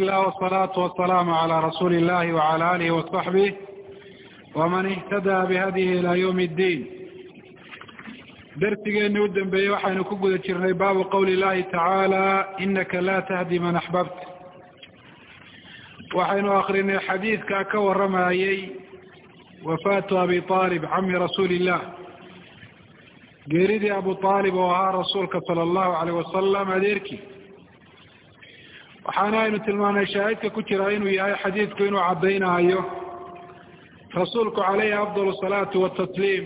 illah wsalaatu wasalaamu calaa rasuuli illahi wacala alihi wasaxbih waman ihtadaa bihadihi ilaa yawmi ddiin darsigeeni u dambeeyey waxaynu ku guda jirnay baabu qowli llahi tacaala inaka laa tahdi man axbabta waxaynu akrinay xadiidkaa ka waramayey wafaatu abi aalib cami rasuuli illah geeridii abu aalib oo ahaa rasuulka sala allahu alayh wasalam adeerkii waxaana aynu tilmaanay shaahidka ku jira inuu yahay xadiidku inuu caddaynaayo. Rasuulku calayhi afdal salaatu watasliim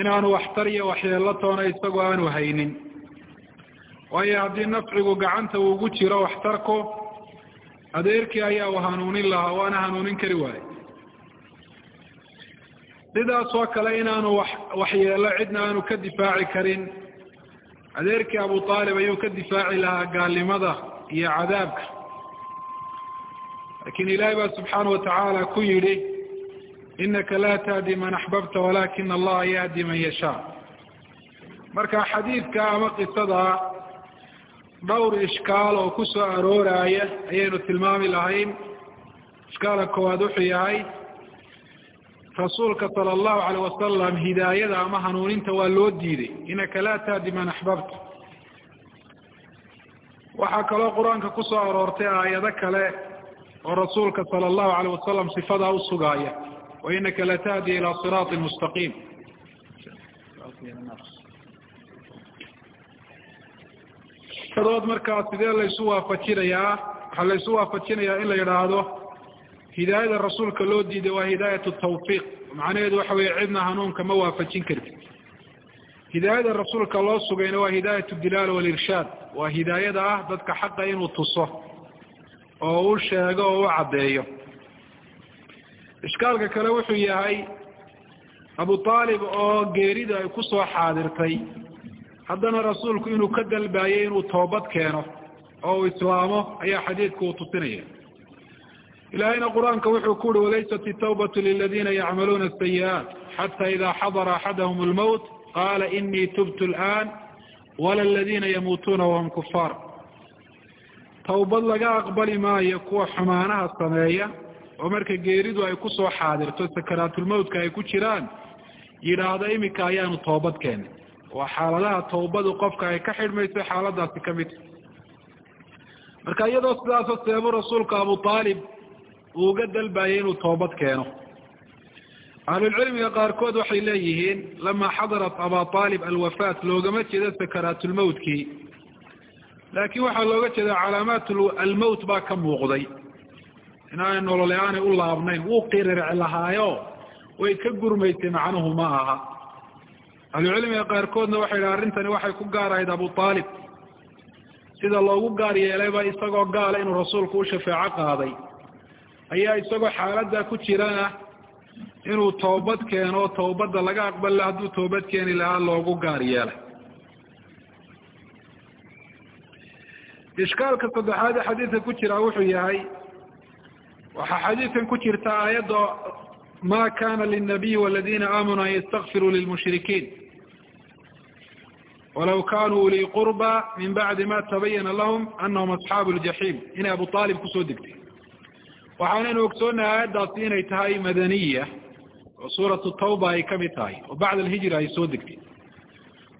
inaanu waxtar iyo waxyeelo toona isagoo aanu haynin. Waayo haddii nafcigu gacanta uugu jiro waxtarku adeerkii ayaa uu hanuunin lahaa waana hanuunin kari waayo sidaas oo kale inaanu wax waxyeelo cidna aanu ka difaaci karin. Adeerkii abu aalib ayuu ka difaaci lahaa gaalnimada iyo cadaabka. Laakiin ilaahay baa subxaana watacaala ku yidhi inaka laa tahdi man axbabta walakina allaha yahdi man yashaa. Marka xadiidka ama qisada dhowr ishkaal oo ku soo arooraya ayaynu tilmaami lahayn. Ishkaala koowaad wuxuu yahay rasuulka sala allahu alayh wasalam hidaayada ama hanuuninta waa loo diiday. Inaka laa tahdi man axbabta waxaa kaloo qur'aanka ku soo aroortay aayado kale oo rasuulka sala allahu alayh wasalam sifadaa usugaaya wa inaka latahdi ilaa siraati mustaqiim kadood markaa sidee laysu waafajinayaa? Waxaa laysu waafajinayaa in la yidhaahdo hidaayada rasuulka loo diiday waa hidaayatu tawfiiq. Macnaheedu waxa weeye cidna hanuunka ma waafajin kartid hidaayada rasuulka loo sugayna waa hidaayat dilaal walirshaad waa hidaayada ah dadka xaqa inuu tuso oo u sheego oo u caddeeyo. Ishkaalka kale wuxuu yahay abu aalib oo geerida ay ku soo xaadirtay. Haddana rasuulku inuu ka dalbaayay inuu toobad keeno oo uu islaamo ayaa xadiidku uu tusinaya. Ilaahayna qur'aanka wuxuu ku uhi walaysat itawbatu liladina yacmaluuna asayi'aat xata ida xadara axadahum lmowt qaala inii tubtu alآan wala aladina yamuutuuna wahum kufaar tawbad laga aqbali maayo kuwa xumaanaha sameeya oo marka geeridu ay ku soo xaadirto sakaraatulmowtka ay ku jiraan yidhaahdo imika ayaanu toobad keenay waa xaaladaha tawbadu qofka ay ka xidhmayso xaaladaasi ka midta marka iyadoo sidaasoo seebu rasuulka abu aalib uu uga dalbayay inuu toobad keeno ahlulcilmiga qaarkood waxay leeyihiin lamaa xadarat aba aalib alwafaat loogama jeedo sakaraatulmowtkii laakiin waxaa looga jeeda calaamaat almowt baa ka muuqday. Inaanay nolole aanay u laabnayn wuu qiriric lahaayo way ka gurmaysay macnuhu ma aha. Ahlucilmiga qaarkoodna waxay yidhaha arrintani waxay ku gaar ahayd abu aalib sida loogu gaar yeelayba isagoo gaala inuu rasuulku u shafeeco qaaday. Ayaa isagoo xaaladdaa ku jirana inuu toobad keeno tawbadda laga aqballa hadduu toobad keeni lahaa loogu gaar yeelay. Ishkaalka saddexaad ee xadiidka ku jira wuxuu yahay waxaa xadiidkan ku jirta aayadda ma kana lلnabiy wاladina aamanuu an ystakfiruu lilmushrikiin. Walaw kanuu ulii qurba min bacdi ma tabayana lahum anahum asxaabu ljaxiim inay abu aalib ku soo degtay. Waxaanaynu ogsoonahay aayaddaasi inay tahay madaniya oo suuratu tawba ay ka mid tahay oo bacda alhijra ay soo degtay.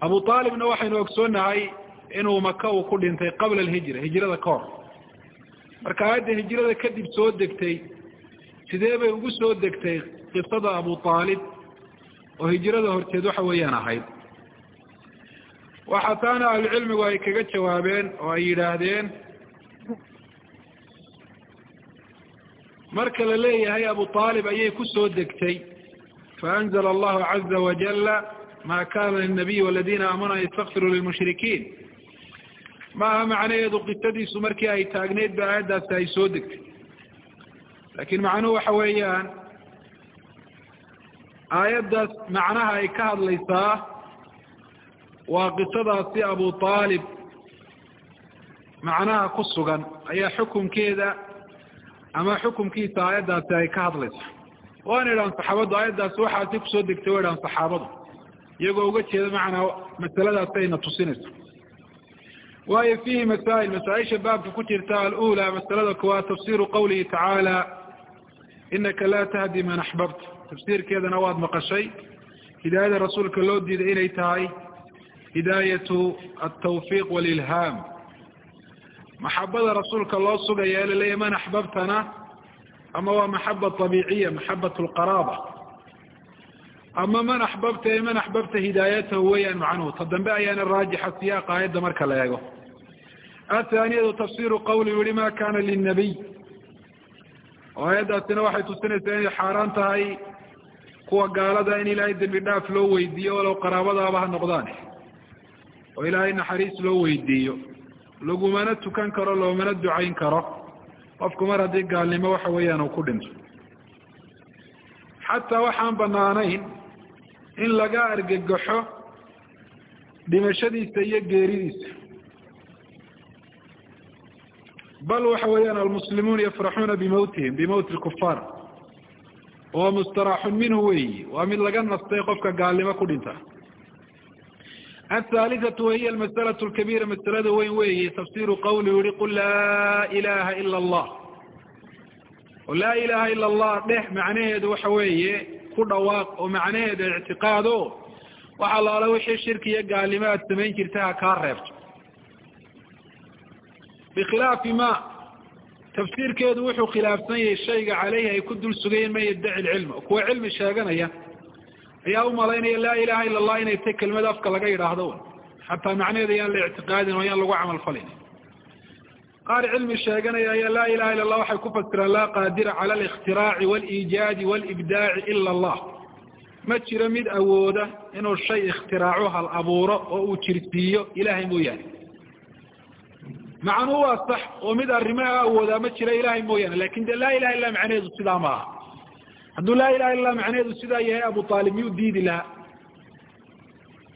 Abu aalibna waxaynu ogsoonahay inuu maka uu ku dhintay qabla alhijra hijrada ka hor marka aayadda hijrada kadib soo degtay sidee bay ugu soo degtay qisada abu aalib oo hijrada horteed waxa weeyaan ahayd? Waxa taana ahlucilmigu ay kaga jawaabeen oo ay yidhaahdeen marka la leeyahay abu aalib ayay ku soo degtay faanzla allahu caza wajala ma kana lilnabiy waladina aamanuu an ystakfiruu lilmushrikiin maaha macnaheedu qisadiisu markii ay taagneyd ba aayaddaasi ay soo degtay laakiin macnuhu waxa weeyaan aayaddaas macnaha ay ka hadlaysaa waa qisadaasi abu aalib macnaha ku sugan ayaa xukunkeeda ama xukunkiisa aayaddaasi ay ka hadlaysaa waana idhahan saxaabaddu aayaddaasi waxaasi ku soo degtay wa idhahan saxaabadu. Iyagoo uga jeeda macnaa masaladaasi ayna tusinayso. Waayo fiihi masaa'il masaaisha baabka ku jirta alula masalada kuwaad tafsiru qawlihi tacaala inaka laa tahdi man axbabta tafsiirkeedana waad maqashay. Hidaayada rasuulka loo diiday inay tahay hidaayatu altawfiiq walilhaam. Maxabada rasuulka loo sugaya ee laleeyahy man axbabtana ama waa maxaba abiiciya maxabat lqaraaba ama man axbabta ee man axbabta hidaayatahu weeyaan macnuhu ta dambe ayaana raajixa siyaaqa aayadda marka la eego athaaniyatu tafsiru qawli yihi ma kana linabiy oo aayaddaasina waxay tusinaysaa inay xaaraan tahay kuwa gaalada in ilaahay dembi dhaaf loo weydiiyo walow qaraabadaaba ha noqdaan oo ilaahay naxariis loo weydiiyo lagumana tukan karo loomana ducayn karo qofku mar haddii gaalnimo waxa weeyaan uu ku dhinto. Xataa waxaan banaanayn in laga argagaxo dhimashadiisa iyo geeridiisa. Bal waxa weeyaan almuslimuun yafraxuuna bimawtihim bimawti lkufaar oo mustaraaxun minhu weyi waa mid laga nastay qofka gaalnimo ku dhinta athaalithatu wahiya almasalatu lkabiira masalada weyn weeye tafsiru qawli yihi qul laa ila allah oo laa ilaha ila allah dheh macnaheedu waxa weeye ku dhawaaq oo macnaheeda ictiqaado waxa laala wixii shirki iyo gaalnimo aad samayn jirta ha kaa reebto bikhilaafi ma tafsiirkeedu wuxuu khilaafsan yahay shayga caleyhi ay ku dul sugayeen man yaddaci lcilma kuwa cilmi sheeganaya ayaa u malaynaya laa ilaha ila allah inay tay kelmada afka laga yidhaahdo. Xataa macnaheeda yaan la ictiqaadin oo yaan lagu camal falin. Qaar cilmi sheeganaya ayaa laa ilaha illa allah waxay ku fasiraan laa qaadira cala alikhtiraaci waliijaadi walibdaaci ila allah. Ma jiro mid awooda inuu shay ikhtiraaco hal abuuro oo uu jirsiiyo ilahay mooyaane. Macnuu waa sax oo mid arrimaha awoodaa ma jira ilahay mooyaane laakiin de laa ilaha illa macnaheedu sidaa ma aha hadduu laa ilaha illa macnaheedu sidaa yahay abu aalib miyuu diidi lahaa?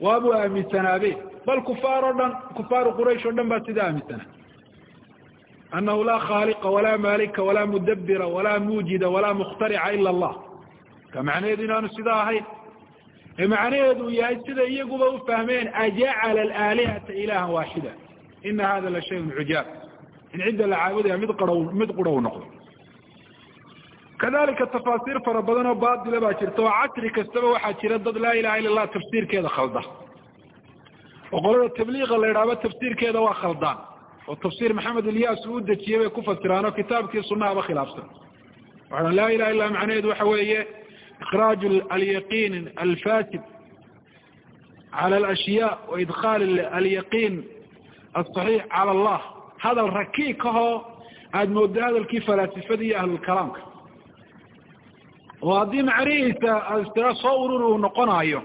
Waabuu aaminsanaabe bal kufaar oo dhan kufaaru quraysh oo dhan baa sidaa aaminsanaa anahu laa khaaliqa walaa maalika walaa mudabira walaa muujida walaa mukhtarica ila allah. Ka macnaheedu inaanu sidaa ahayn? Ee macnaheedu yahay sida iyaguba ufahmeen ajacala alaalihata ilahan waaxida ina hada la shayun cujaab. In cidda la caabudaya mid qaraw mid qura u noqdo kadalika tafaasiir fara badan oo baatila baa jirta oo casri kastaba waxaa jira dad laa ilaha illa allah tafsiirkeeda khalda. Oo qolada tabliiqa la idhaahdo tafsiirkeeda waa khaldaan oo tafsiir maxamed ilyas uu dejiyey bay ku fasiraan oo kitaabkii sunahaba khilaafsan. Waxaa laa ilaha illa macnaheedu waxa weeye ikraaj alyaqiin alfasid cala alashyaa wa idkhaal alyaqiin asaxiix cala allah. Hadal rakiikahoo aada mooddo hadalkii falaasifada iyo ahlulkalaamka oo haddii macnihiisa astira soo urur uu noqonaayo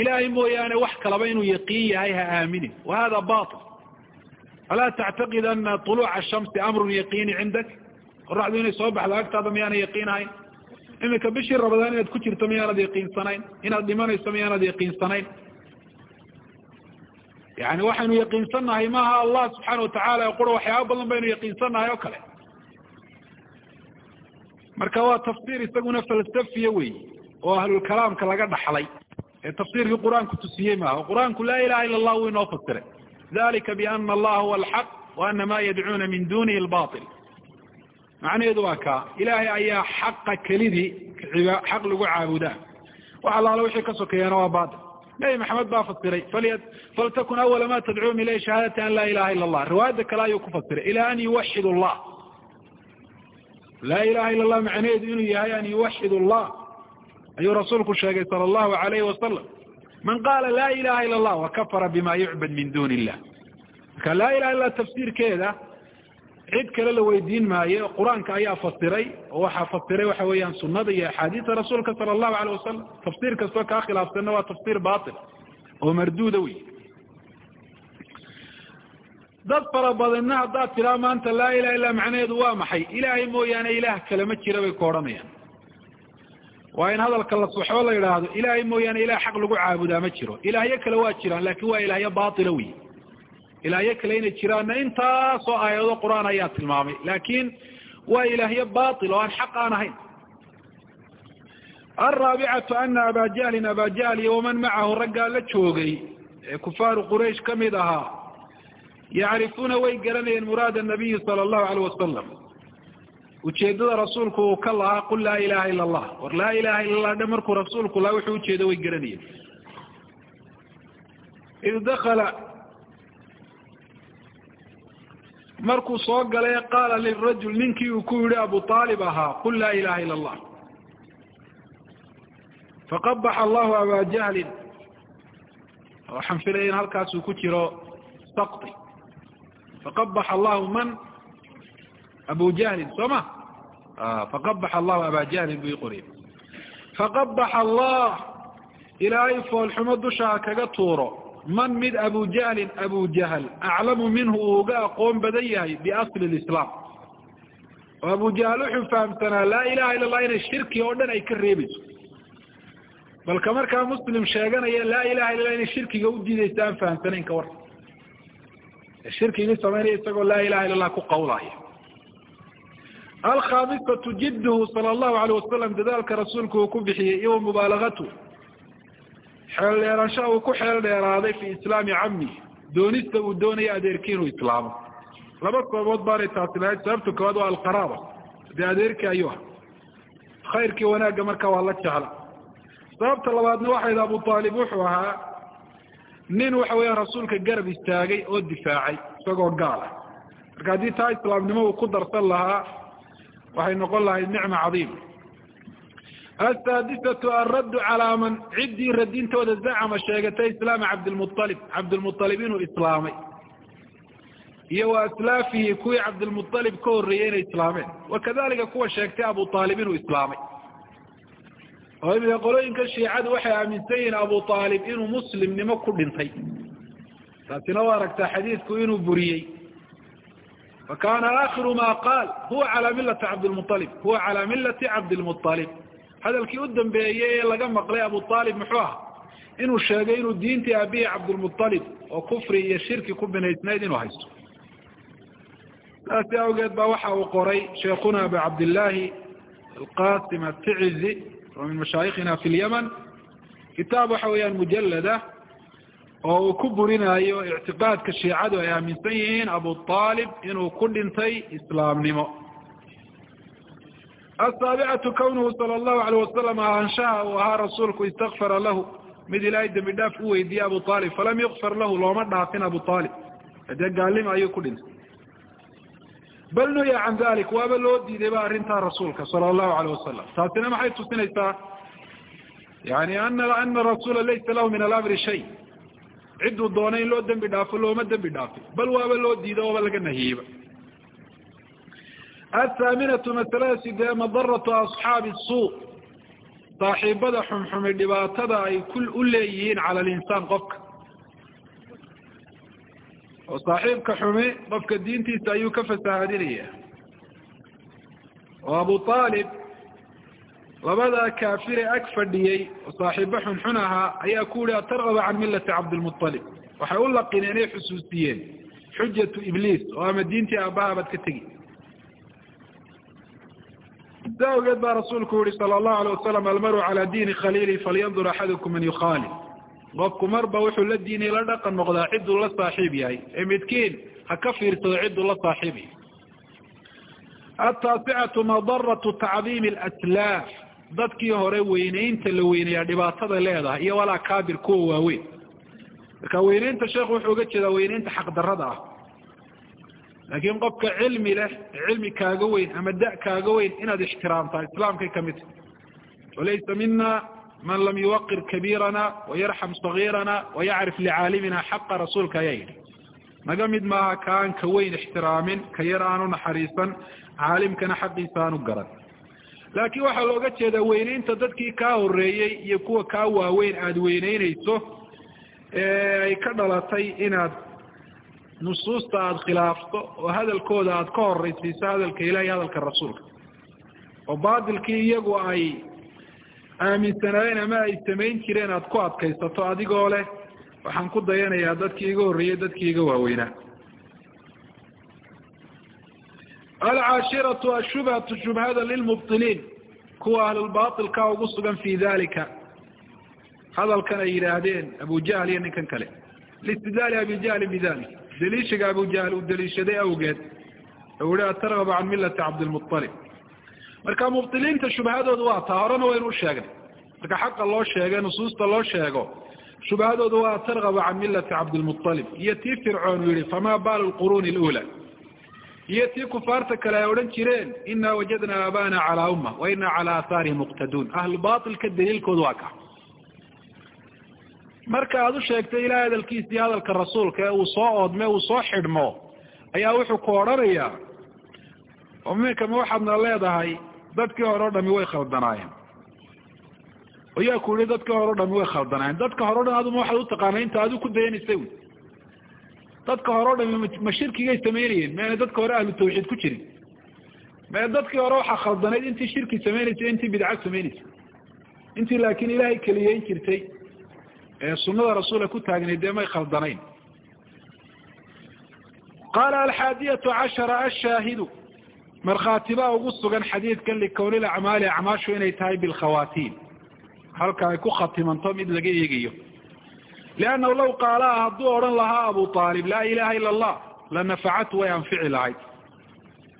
ilaahay mooyaane wax kalaba inuu yaqiin yahay ha aaminin. Wa hada bail alaa tactaqid ana طuluuca shamsi amrun yaqiini cindak? Qoraxdu inay soo baxdo agtaada miyaana yaqiin ahayn? Iminka bishii rabadaan inaad ku jirto miyaanad yaqiinsanayn? Inaad dhimanayso miyaanad yaqiinsanayn? Yani waxaynu yaqiinsannahay maaha allah subxaana watacaala qura waxyaaba badan baynu yaqiinsannahay oo kale marka waa tafsiir isaguna falsafiya wey oo ahlulkalaamka laga dhaxlay. Ee tafsiirkii qur'aanku tusiyey maaha. O qur'aanku laa ilaha illa allah wuu inoo fasiray dalika biana allaha huwa alxaq wa ana ma yadcuuna min dunihi albail macnaheedu waa kaa ilaahay ayaa xaqa kelidii xaq lagu caabudaa wax allaala wixii ka sokeeyana waa bail nabi maxamed baa fasiray faltakun awala ma tadcuum ilay shahaadati an laa ilaha illa allah riwaayadda kale ayuu ku fasiray ila an yuwaxid allah laa ilaha illa allah macnaheedu inuu yahay an yuwaxid allah. Ayuu rasuulku sheegay sala allahu alayhi wasalam man qaala laa ilaha illa allah wakafara bima yucbad min duni illah marka laa ilaha illa tafsiirkeeda cid kale la weydiin maayo qur'aanka ayaa fasiray oo waxaa fasiray waxa weeyaan sunada iyo axaadiista rasuulka sala allahu alayh wasalam tafsiir kastoo kaa khilaafsanna waa tafsiir batil oo marduuda wey dad fara badanna haddaad tiraa maanta laa ilaha illa macnaheedu waa maxay? Ilaahay mooyaane ilaah kale ma jira bay ku odhanayaan. Waa in hadalka la soxo la yidhaahdo ilaahay mooyaane ilah xaq lagu caabudaa ma jiro. Ilaahyo kale waa jiraan laakin waa ilaahyo batila wey ilaahyo kale inay jiraanna intaasoo aayado qur'aan ayaa tilmaamay laakin waa ilaahyo batil oo aan xaq aan ahayn. Alraabicatu ana aba jahlin aba jahl iyo waman macahu raggaa la joogay ee kufaaru quraysh ka mid ahaa yacrifuuna way garanayeen muraada nabiyi sala allahu alayh wasalam ujeedada rasuulku uu ka lahaa qul laa ilaha ila allah war laa ilaha illa allah dhe markuu rasuulku lahaa wuxuu ujeedo way garanayeen id dakala markuu soo galay qaala lirajul ninkii uu ku yihi abu aalib ahaa qul laa ilaha ila allah faqabax allahu aba jahlin waxaan filaya in halkaasuu ku jiro sakti faqabax allahu man abu jahlin soo ma faqabax allahu aba jahlin buu iqoriye faqabax allah ilaahay foolxumo dushaa kaga tuuro man mid abu jahlin abu jahl aclamu minhu uu uga aqoon badan yahay biasli lislaam oo abu jahl wuxuu fahamsanaa laa ilaha illa allah inay shirki oo dhan ay ka reebayso balka markaa muslim sheeganaya laa ilaha illa lah inay aan fahamsanayn shirkigii samaynaya isagoo laa ilaha illa allah ku qawlaya alkhamisatu jidduhu sala allahu alayh wasalam dadaalka rasuulku uu ku bixiyey iyo mubaalagatu xeel dheeraanshaha uu ku xeel dheeraaday fi islaami cammi doonista uu doonaya adeerkii inuu islaamo laba sababood baanay taasi lahayd sababta koowaad waa alqaraaba dee adeerkii ayuu ah khayrkii wanaagga marka waa la jecla sababta labaadna waxayd abu aalib wuxuu ahaa nin waxa weya rasuulka garab istaagay oo difaacay isagoo gaal ah. Marka haddii taa islaamnimo uu ku darsan lahaa waxay noqon lahayd nicma cadiima asaadisatu alraddu calaa man ciddii radintooda zacama sheegatay islaama cabdilmualib cabdilmualib inuu islaamay. Iyo wa aslaafihi kuwii cabdilmualib ka horreeyey inay islaameen. Wakadalika kuwa sheegtay abu aalib inuu islaamay oo imika qolooyinka shiicadu waxay aaminsan yihiin abu aalib inuu muslimnimo ku dhintay. Taasina waa aragtaa xadiidku inuu buriyey. Fa kaana aakhiru ma qaal huwa calaa millati cabdilmualib huwa calaa millati cabdilmualib hadalkii u dambeeyey ee laga maqlay abu aalib muxuu ah inuu sheegay inuu diintii aabihii cabdilmualib oo kufri iyo shirki ku binaysnayd inuu haysto. Saasi awgeed ba waxa uu qoray sheekuna abu cabdillaahi alqasim aticizi oo min mashaayikhina fi lyaman kitaab waxa weeyaan mujalada oo uu ku burinayo ictiqaadka shiicadu ay aaminsan yihiin abu aalib inuu ku dhintay islaamnimo asaabicatu kawnuhu sala allahu alayh wasalam ahaanshaha uu ahaa rasuulku istakfara lahu mid ilaahay dembi dhaaf u weydiiyey abu aalib falam yukfar lahu looma dhaafin abu aalib dee gaalnimo ayuu ku bal nuya can dalik waaba loo diiday ba arrintaa rasuulka sala allahu alayh wasalam taasina maxay tusinaysaa? Yani ana ana rasuula laysa lahu min alamri shay. Cidduu doonay in loo dembi dhaafo looma dembi dhaafin bal waaba loo diido ooba laga nahiyeyba athaaminatu masalada sidee madaratu asxaabi suu saaxiibada xumxumi dhibaatada ay ku u leeyihiin cala alinsaan qofka oo saaxiibka xumi qofka diintiisa ayuu ka fasahaadinaya oo abu aalib labadaa kaafire ag fadhiyey oo saaxiibo xunxun ahaa ayaa ku yihi atargaba can millati cabdilmualib waxay u laqineen ay xusuusiyeen xujatu ibliis oo ama diintii aabbaha baad ka tegi. Sa awgeed baa rasuulku yihi sala allahu alayh wasalam almaru calaa diini khaliili falyandur axadukum man yukhaali qofku marba wuxuu la diinay la dhaqan noqdaa cidduu la saaxiib yahay. Ee midkiin ha ka fiirsado cidduu la saaxiib yahay. Ataasicatu madaratu tacdiimi alaslaaf. Dadkii hore weyneynta la weyneeyaa dhibaatada leedahay iyo walaa kaabir kuwa waaweyn. Marka weyneynta sheekhu wuxuu uga jeedaa weyneynta xaqdarada ah. Laakiin qofka cilmi leh cilmi kaaga weyn ama da kaaga weyn inaad ixtiraamtaa islaamkay ka mid tahy walaysa mina man lam yuwaqir kabiirana wayarxam sagiirana wayacrif licaalimina xaqa rasuulka ayaa yidhi. Naga mid maaha kaan ka weyn ixtiraamin ka yar aanu naxariisan caalimkana xaqiisa aanu garan. Laakiin waxaa looga jeedaa weyneynta dadkii kaa horeeyey iyo kuwa kaa waaweyn aada weyneyneyso ee ay ka dhalatay inaad nusuusta aada khilaafto oo hadalkooda aada ka horeysiiso hadalka ilahi hadalka rasuulka. Oo baatilkii iyagu ay aaminsanaayeen ama ay samayn jireen aada ku adkaysato adigoo leh waxaan ku dayanayaa dadkii iga horreeyey dadkii iga waaweynaa alcaashiratu ashubhatu shubhada lilmubtiliin kuwa ahlulbailka ugu sugan fi dalika hadalkan ay yidhaahdeen abu jahl iyo ninkan kale. Liistidlaali abi jahlin bidalik daliishiga abujahl uu daliishaday awgeed. U ihi atargabu can millati cabdilmualib marka mubtiliinta shubhadoodu waa taa horena waynu u sheegnay marka xaqa loo sheegay nusuusta loo sheego shubhadoodu waa targabu can millati cabdilmualib iyo tii fircoon yihi fama baalu lquruuni lula? Iyo tii kufaarta kale ay odhan jireen inaa wajadna aabana calaa umma wa ina calaa aathaarihim muqtaduun. Ahlu daliilkoodu waa ka. Marka aada u sheegtay ilahay hadalkiisa iyo hadalka rasuulka ee uu soo oodme uu soo xidhmo ayaa wuxuu ku odhanayaa oo minka ma waxaadna leedahay dadkii hore o dhami way khaldanaayeen. Oo yaa ku yihi dadkii hore o dhami way khaldanaayeen. Dadka hore o dhan aduma waxaad utaqaana inta adu ku dayanaysa wy dadka hore o dhami ma shirkigay samaynayeen maana dadka hore ahlu tawxiid ku jirin. Mee dadkii hore waxaa khaldanayd intii shirki samaynaysa intii bidca samaynaysa intii laakiin ilaahay keliyeyn jirtay ee sunada rasuula ku taagnayd dee may khaldanayn. Qaala alxaadiyatu cashara ashaahidu markhaati baa ugu sugan xadiidkan likowni lacmaali acmaashu inay tahay bilkhawaatiin. Halka ay ku khatimanto mid laga eegayo. Liannahu law qaalaha hadduu odhan lahaa abu aalib laa ilaha ila allah lanafacatu way anfici lahayd.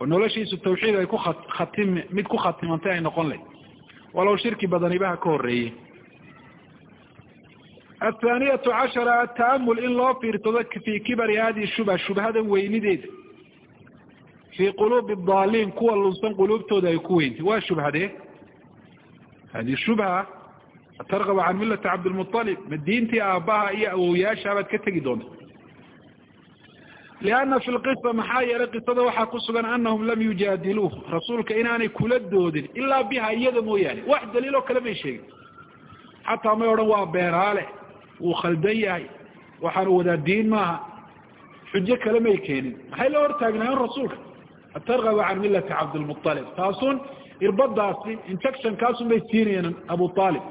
Oo noloshiisu tawxiid ay ku khatim mid ku khatimantay ay noqon layd walow shirki badanibaha ka horeeyey athaaniyatu cashara ataamul in loo fiirsado fii kibari hadihi shubha shubhadan weynideeda fii quluubi daaliin kuwa lunsan quluubtooda ay ku weyntay waa shubhadee hadihi shubha atargabu can millati cabdilmualib ma diintii aabbaha iyo awowyaasha baad ka tegi doonta lianna fi lqisa maxaa yeelay qisada waxaa ku sugan anahum lam yujaadiluuh rasuulka inaanay kula doodin ilaa biha iyada mooyaane wax daliiloo kale may sheegin xataa may odhan waa beenaale wuu khaldan yahay waxaanu wadaa diin maaha xujo kale may keenin maxay la hortaagnaayen rasuulka atargabu can millati cabdilmualib taasun irbadaasi injection kaasun bay siinayeen abu aalib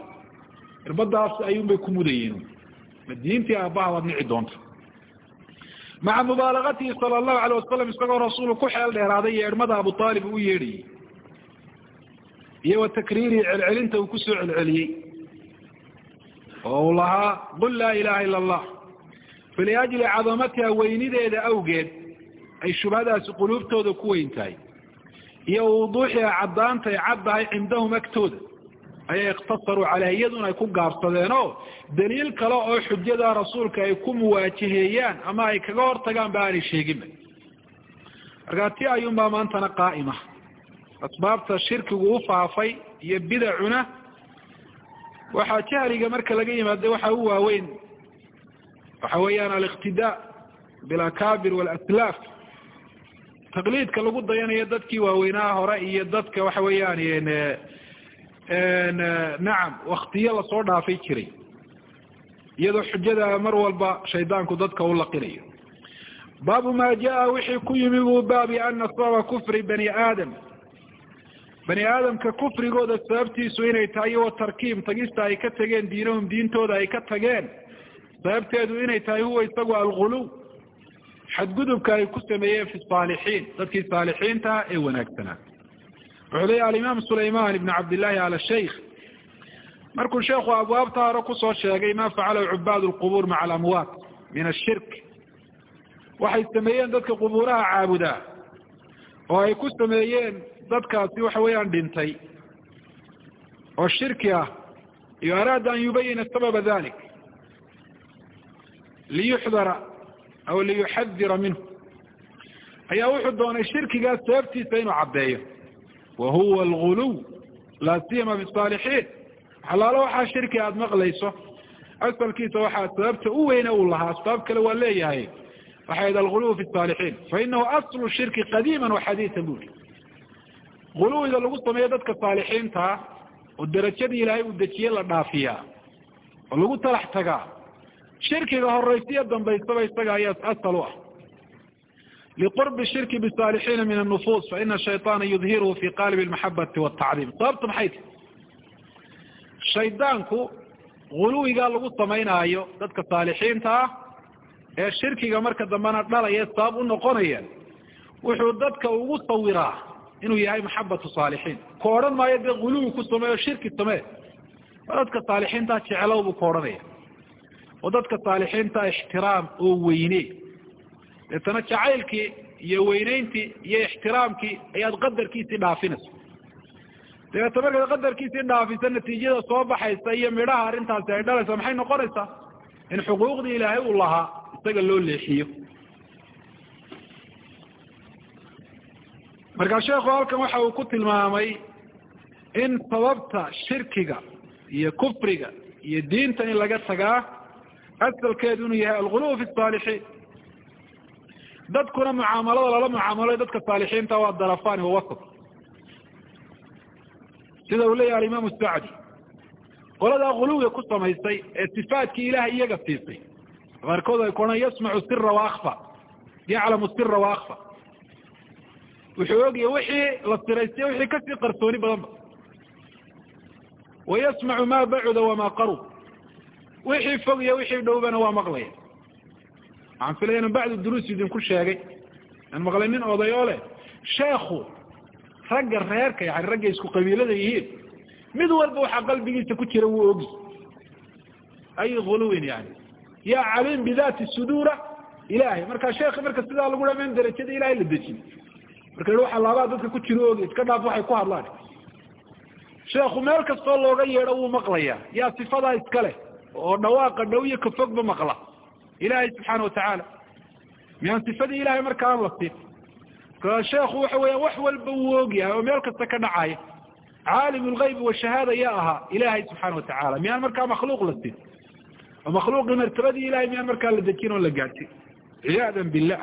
irbadaas ayuun bay ku mudayeen diintii aabbaha waad nici doonta maca mubaalagatihi sala allahu alay wasalam isagoo rasuulu ku xeel dheeraaday yeedhmada abu aalib uu yeedhayey iyo wa takriirihi celcelinta uu ku soo celceliyey oo uu lahaa qul laa ilaha ila allah faliajli cadamatiha weynideeda awgeed ay shubhadaasi quluubtooda ku weyn tahay iyo wuduuxiha caddaantay caddahay cindahum agtooda ayay ikhtasaruu caleyh iyaduna ay ku gaabsadeen oo daliil kale oo xujada rasuulka ay ku muwaajaheeyaan ama ay kaga hortagaan ba aanay sheeginba. Markaa ti ayuunbaa maantana qaa'ima. Asbaabta shirkigu u faafay iyo bidacuna waxaa jahliga marka laga yimaado waxaa u waaweyn waxa weeyaan aliqtidaa bilakaabir walaslaaf taqliidka lagu dayanayo dadkii waaweynaha hore iyo dadka waxa weeyaan nacam waktiyo la soo dhaafay jiray. Iyadoo xujada mar walba shaydaanku dadka u laqinayo baabu ma jaa wixii ku yimi buu baabi ana sababa kufri bani aadam. Bani aadamka kufrigooda sababtiisu inay tahay wa tarkiim tagista ay ka tageen diinahum diintooda ay ka tageen. Sababteedu inay tahay huwa isagu alguluw xadgudubka ay ku sameeyeen fi saalixiin. Dadkii saalixiinta ee wanaagsanaa wuxuu leeyahy alimaam sulayman ibn cabdillahi al shaykh markuu sheekhu abwaabta hore ku soo sheegay ma facalahu cubaad lqubuur maca alamwaat min ashirk waxay sameeyeen dadka qubuuraha caabudaa oo ay ku sameeyeen dadkaasi waxa weeyaan dhintay oo shirki ah iyo araada an yubayina sababa dalik liyuxdara aw liyuxadira minhu ayaa wuxuu doonay shirkigaas sababtiisa inuu caddeeyo wa huwa alguluw laa siyama bisaalixiin xalaalo waxaa shirki aada maqlayso asalkiisa waxaa sababta u weyne uu lahaa asbaab kale waa leeyahay waxay id alguluw fi saalixiin fa inahu aslu shirki qadiima waxadiian buri guluwiga lagu sameeyo dadka saalixiintaa oo darajadii ilaahay uu dejiye la dhaafiyaa oo lagu talax tagaa shirkiga horaysiyo dambaysaba isaga ayaa asal ah. Liqurbi shirki bisaalixiina min annufuus faina shayطaana yudhiruhu fi qaalib almaxabati wاtacdiim sababta maxay tahy shaydaanku guluwigaa lagu samaynaayo dadka saalixiinta ah ee shirkiga marka dambena dhalaya sabab u noqonaya wuxuu dadka ugu sawiraa inuu yahay maxabatu saalixiin. Ku odhan maayo dee guluwi ku sameeyo shirki samee. Dadka saalixiintaa jeclow buu ku odhanaya oo dadka saalixiinta ixtiraam oo weyne. Deetana jacaylkii iyo weyneyntii iyo ixtiraamkii ayaad qadarkiisii dhaafinaysa dabeeta markaad qadarkiisii dhaafisa natiijada soo baxaysa iyo midhaha arrintaasi ay dhalaysa maxay noqonaysaa? In xuquuqdii ilaahay uu lahaa isaga loo leexiyo. Markaa sheekhu halkan waxa uu ku tilmaamay in sababta shirkiga iyo kufriga iyo diinta in laga tagaa asalkeedu inuu yahay alguluw fi saalixiin dadkuna mucaamalada lala mucaamaloy dadka saalixiinta waa darafani wawasat sida uu leeyahay alimaam sacdi qoladaa guluwiga ku samaysay ee sifaatkii ilahay iyaga siisay qaarkood ay kuohan yasmacu sira waakfa yaclamu sira waakfa wuxuu ogaya wixii la siraystay wixii ka sii qarsooni badanba wayasmacu ma bacuda wamaa qarub wixii fog iyo wixii dhowbana waa maqlaya waxaan filaya inan bacdu duruus idinku sheegay. Aan maqlay nin oday oo leh sheekhu ragga reerka yani ragga isku qabiilada yihiin mid walba waxaa qalbigiisa ku jira wuu ogi. Ay guluwin yani ya caliim bidati suduura ilahay marka sheekhi marka sidaa lagu dhamen darajada ilahay la dejin. Marka waxa laabaa dadka ku jiro ogi iska dhaaf waxay ku hadlaan. Sheekhu meel kastoo looga yeedho wuu maqlaya yaa sifadaa iska leh oo dhawaaqa dhow iyo kafogba maqla. Ilahay subxaana watacaala miyaan sifadii ilahay marka aan la siin? Marka sheekhu waxa weya wax walba wuu ogyahay oo meel kasta ka dhacaya. Caalim lgayb washahaada yaa ahaa ilahay subxaana watacaala miyaan markaa makhluuq la siin? Oo makhluuqii martabadii ilahay miyaan markaa la dejin oo la gaadsin ciyaadan billah.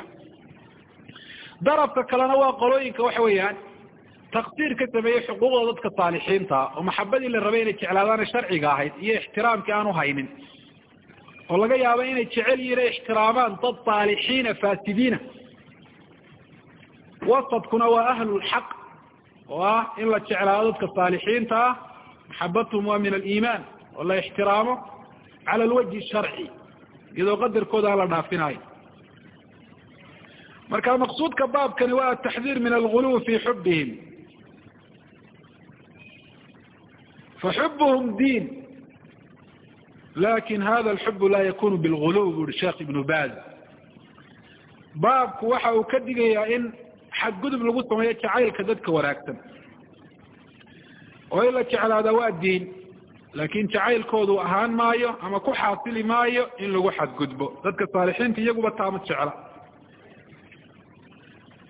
Darabka kalena waa qolooyinka waxa weeyaan taqsiir ka sameeyey xuquuqda dadka saalixiinta oo maxabadii la rabay inay jeclaadaana sharciga ahayd iyo ixtiraamkii aanu haynin oo laga yaabo inay jecel yihiin ay ixtiraamaan dad saalixiina faasidiina wasadkuna waa ahlulxaq oo ah in la jeclaado dadka saalixiinta ah maxabatuhum waa min aliimaan oo la ixtiraamo cala alwajhi sharci iyadoo qadarkooda aan la dhaafinayo marka maqsuudka baabkani waa ataxdiir min alguluw fi xubihim faxubuhum diin laakiin hada alxubu laa yakunu bilguluw bu uhi sheekh ibnu baz baabku waxa uu ka digayaa in xadgudub lagu sameeyo jacaylka dadka wanaagsan oo in la jeclaada waa diin laakin jacaylkoodu ahaan maayo ama ku xaasili maayo in lagu xadgudbo dadka saalixiinta iyaguba taama jecla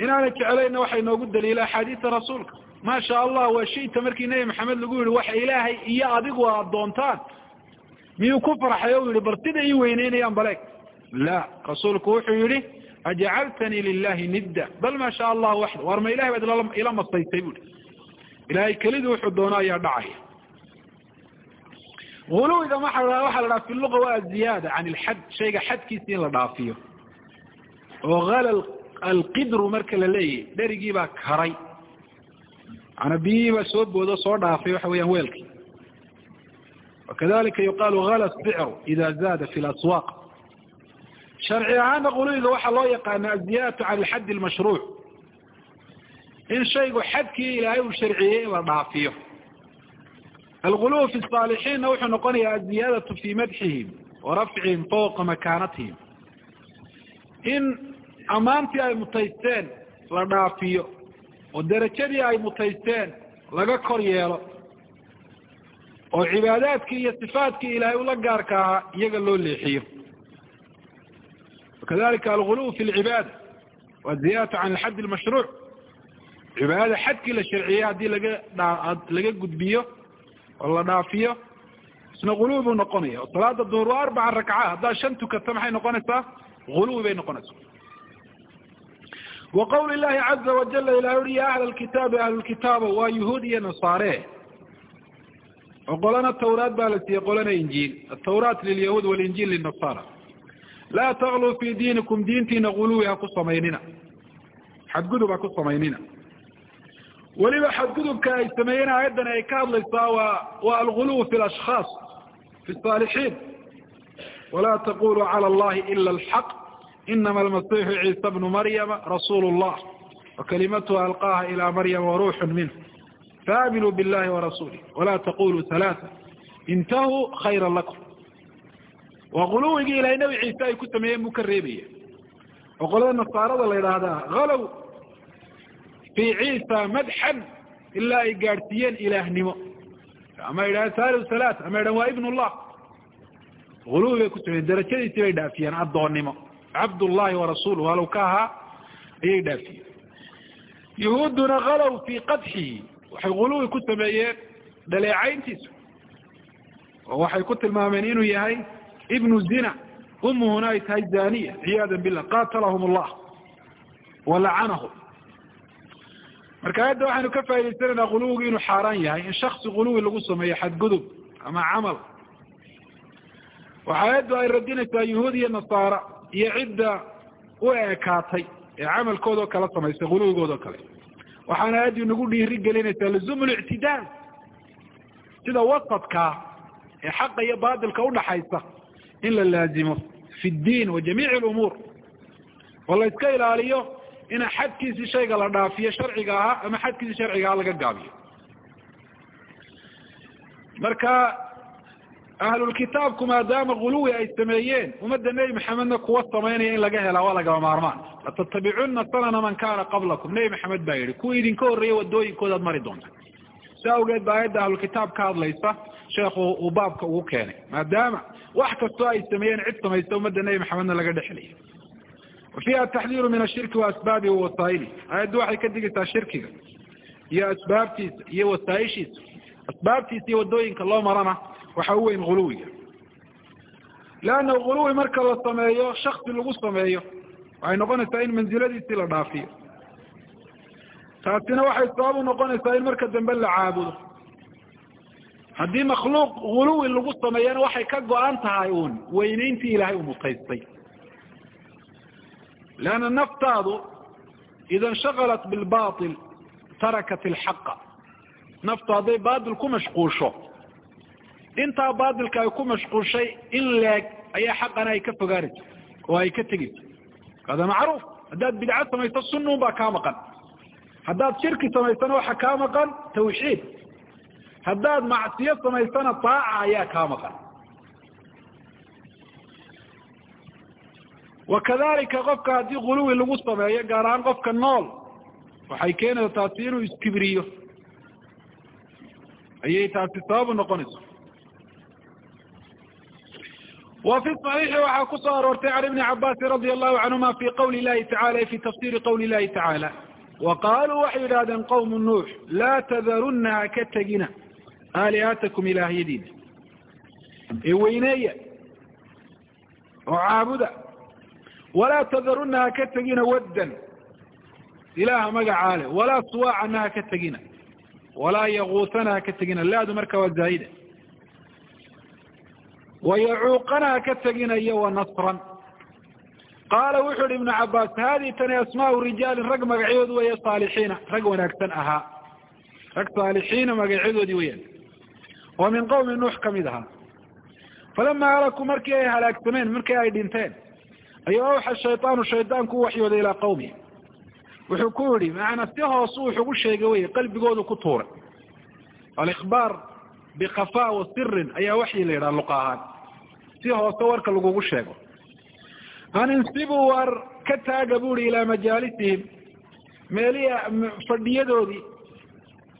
inaanay jeclayna waxaa inoogu daliila axaadiisa rasuulka ma sha allah waa shita markii nebi maxamed lagu yihi waxa ilaahay iyo adigu aad doontaan miyuu ku farxay o yihi bal sida ii weyneynayaan baleeg la rasuulku wuxuu yihi ajacaltanii lilahi nidda. Bal ma sha allah waxda war ma ilahay baad ila masaysay buui ilahay kelidii wuxuu doono ayaa dhacaya uluwiga waxaa la dhaha fi luga waa aziyaada can ilxad shayga xadkiisa in la dhaafiyo. Oo ala alqidru marka la leeyahy dherigii baa karay maana biyihii baa soo boodo soo dhaafay waxa weeyaan weelkii wakadalika yuqaalu hala sicru ida zaada fi laswaaq sharci ahaana quluwiga waxaa loo yaqaana aziyadatu can alxaddi almashruuc in shaygu xadkii ilaahay uu sharciyey in la dhaafiyo alguluw fi saalixiinna wuxuu noqonayaa aziyaadatu fi madxihim wa rafcihim fawqa makaanatihim in ammaantii ay mutaysteen la dhaafiyo oo derajadii ay mutaysteen laga kor yeelo oo cibaadaadkii iyo sifaatkii ilaahay ula gaarka ahaa iyaga loo leexiyo. Wakadalika alguluw fi lcibaada wa ziyadatu can alxaddi almashruuc. Cibaadada xadkii la sharciyey haddii laga laga gudbiyo oo la dhaafiyo isna guluw buu noqonaya oo salaada duhur waa arbaca rakca haddaad shan tukato maxay noqonaysaa? Guluwi bay noqonaysaa wa qawli llahi caza wajala ilah uri ya ahla lkitaabi ahlulkitaaba waa yuhuud iyo nasaare oo qolana tawraat baa la siiyey qolana injiil atawraat lilyahuud walinjiil linasara laa takluu fi diinikum diintiina guluwi ha ku samaynina xadgudub ha ku samaynina weliba xadgudubka ay sameeyeen aayaddan ay ka hadlaysaa waa waa alguluw fi lashkhaas fi saalixiin walaa taquluu cala allahi ila alxaq inama almasixu ciisa bnu maryama rasuulu llah wakalimatuha alqaaha ila maryama waruuxu minh faaminuu billahi warasuulih walaa taquluu halaaa intahuu khayra lakum waa guluwigii ilahay nebi ciise ay ku sameeyeen buu ka reebaya oo qolada nasaarada la yidhaahdaa halow fii ciisa madxan ilaa ay gaadhsiiyeen ilaahnimo ama yidhahda thalu thalaat ama yidhahan waa ibn llah huluwi bay ku sameyen darajadiisii bay dhaafiyeen addoonnimo cabdullahi warasuuluhu halow ka ahaa ayay dhaafiyeen. Yuhuudduna halow fii qadxihi waxay huluwi ku sameeyeen dhaleecayntiisa oo waxay ku tilmaameen inuu yahay ibnu zina umuhuna ay tahay zaniya ciyaada billah qatalahum allah walacanahum marka ayadda waxaynu ka faa'idaysanaynaa huluwigu inuu xaaraan yahay in shaksi huluwi lagu sameeyo xadgudub ama camal. Waxa ayaddu ay radinaysaa yuhuud iyo nasaara iyo cidda u ekaatay ee camalkoodao kala samaysay huluwigoodao kale. Waxaana ayaddu inagu dhiiri gelinaysaa luzum lictidaal sida wasadkaa ee xaqa iyo baatilka udhaxaysa in la laazimo fi ddiin wa jamiici lumuur oo la iska ilaaliyo ina xadkiisii shayga la dhaafiyo sharciga ahaa ama xadkiisii sharciga ahaa laga gaabiyo. Marka ahlulkitaabku maadaama huluwi ay sameeyeen ummadda nebi maxamedna kuwa samaynaya in laga helaa waa lagama maarmaan. Latattabicunna sanana man kana qablakum nebi maxamed baa yihi kuwii idinka horreeyey wadooyinkoodaad mari doonta. Si awgeed ba ayadda ahlulkitaab ka hadlaysa sheekhu uu baabka ugu keenay maadaama wax kastoo ay sameeyeen cid samaysta ummadda nebi maxamedna laga dhexlaya wa fiiha taxdiiru min ashirki wa asbaabihi wa wasaa'ilihi ayaddu waxay ka digaysaa shirkiga iyo asbaabtiisa iyo wasaaishiisa. Asbaabtiisa iyo waddooyinka loo marana waxa u weyn huluwiga leanna huluwi marka la sameeyo shaksi lagu sameeyo waxay noqonaysaa in mansiladiisii la dhaafiyo. Taasina waxay sabab u noqonaysaa in marka dambe la caabudo. Haddii makhluuq huluwi lagu sameeyana waxay ka go-an tahay uun weyneyntii ilaahay u mutaystay. Leanna naftaadu ida inshaqalat bilbail tarakat ilxaqa naftu hadday baatil ku mashquusho intaa baatilka ay ku mashquushay in leeg ayaa xaqana ay ka fogaanaysa oo ay ka tegeysa hada macruuf haddaad bidca samayso sunun baa kaa maqan. Haddaad shirki samaysana waxa kaa maqan tawxiid. Haddaad macsiyo samaysana taaca ayaa kaa maqan. Wakadalika qofka haddii huluwi lagu sameeyo gaar ahaan qofka nool waxay keenaysa taasi inuu iskibriyo ayay taasi sababu noqonaysa wa fi صaxiixi waxaa ku soo aroortay can ibni cabaasin radia allahu canhuma fi qawli illahi tacala fi tafsiri qawli illahi tacaala. Wa qaaluu waxay yidhahdeen qawmu nuux laa tadarunna ha ka tegina aalihatakum ilaahyadiina ee weyneeya oo caabuda walaa tadarunna ha ka tegina waddan ilaaha magacaa leh walaa suwaacana ha ka tegina walaa yaguutana ha ka tegina laadu marka waa zaa'ida wayacuuqana ha ka tegina iyo wanasran qaala wuxu uhi ibnu cabaas hadihi tani asmaau rijaalin rag magacyoodu weeye saalixiina rag wanaagsan ahaa rag saalixiina magacyadoodii weyaan oo min qawmi nuux ka mid ahaa falama halakuu markii ay halaagsameen markii ay dhinteen ayuu awxa shaydaanu shaydaanku u waxyooday ilaa qawmihi wuxuu ku yihi macanaa si hoose wuxugu sheegay wey qalbigoodu ku tuuray alikbaar bikafa wa sirin ayaa waxyi la yidhaha luqa ahaan si hoose warka lagugu sheego. An insibuu war ka taaga buri ilaa majaalisihim meelihi fadhiyadoodii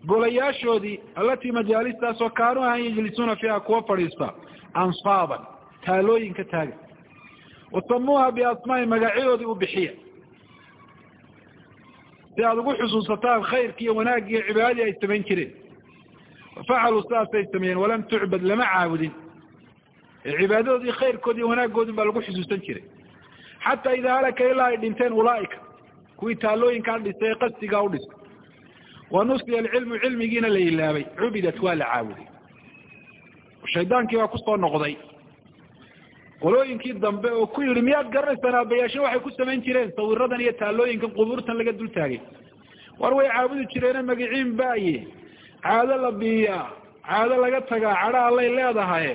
golayaashoodii alatii majaalistaasoo kaanuu ahan yajlisuuna fiiha kuwa fadhiista ansaaban taalooyin ka taaga. Wasamuuha biasmaai magacyadoodii u bixiya. Si aada ugu xusuusataan khayrki iyo wanaaggi iyo cibaadadii ay samayn jireen. Facaluu sidaasay sameeyeen walam tucbad lama caabudin cibaadadoodii khayrkoodi iyo wanaaggoodin baa lagu xusuusan jiray. Xataa idaa halaka ilaa ay dhinteen ulaaika kuwii taalooyinkaa dhisay ee qasdigaa u dhisay wa nusiya alcilmu cilmigiina la ilaabay cubidat waa la caabuday. Shaydaankii baa ku soo noqday. Qolooyinkii dambe oo ku yidhi miyaad garanaysaan aabayaashin waxay ku samayn jireen sawiradan iyo taalooyinkan qubuurtan laga dul taagay. War way caabudi jireene magiciin baaye caado la biiyaa caado laga tagaa cadho allay leedahaye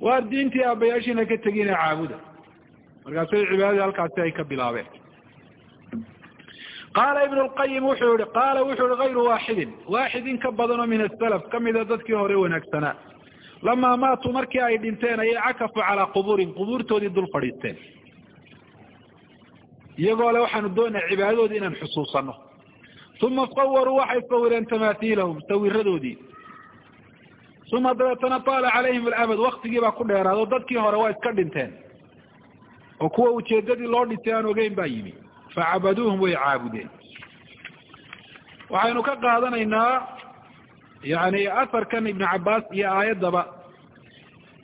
waar diintii aabayaashiina ka tegina caabuda. Markaasay cibaadadii halkaasi ay ka bilaabeen. Qaala ibn lqayim wuxuu yihi qaala wuxuu yihi hayru waaxidin waaxid in ka badanoo min asalaf kamida dadkii hore wanaagsanaa lamaa maatuu markii ay dhinteen ayay cakafuu calaa qubuurin qubuurtoodii dul fadhiisteen. Iyagoo le waxaanu doonaa cibaadadoodii inaan xusuusano. Uma sawaruu waxay sawireen tamahiilahum sawiradoodii uma dabeetana taala calayhim alamad waktigii baa ku dheeraado dadkii hore waa iska dhinteen. Oo kuwa ujeedadii loo dhisay aan ogeyn baa yimi. Facabaduuhum way caabudeen. Waxaynu ka qaadanaynaa yani asarkan ibnu cabaas iyo aayaddaba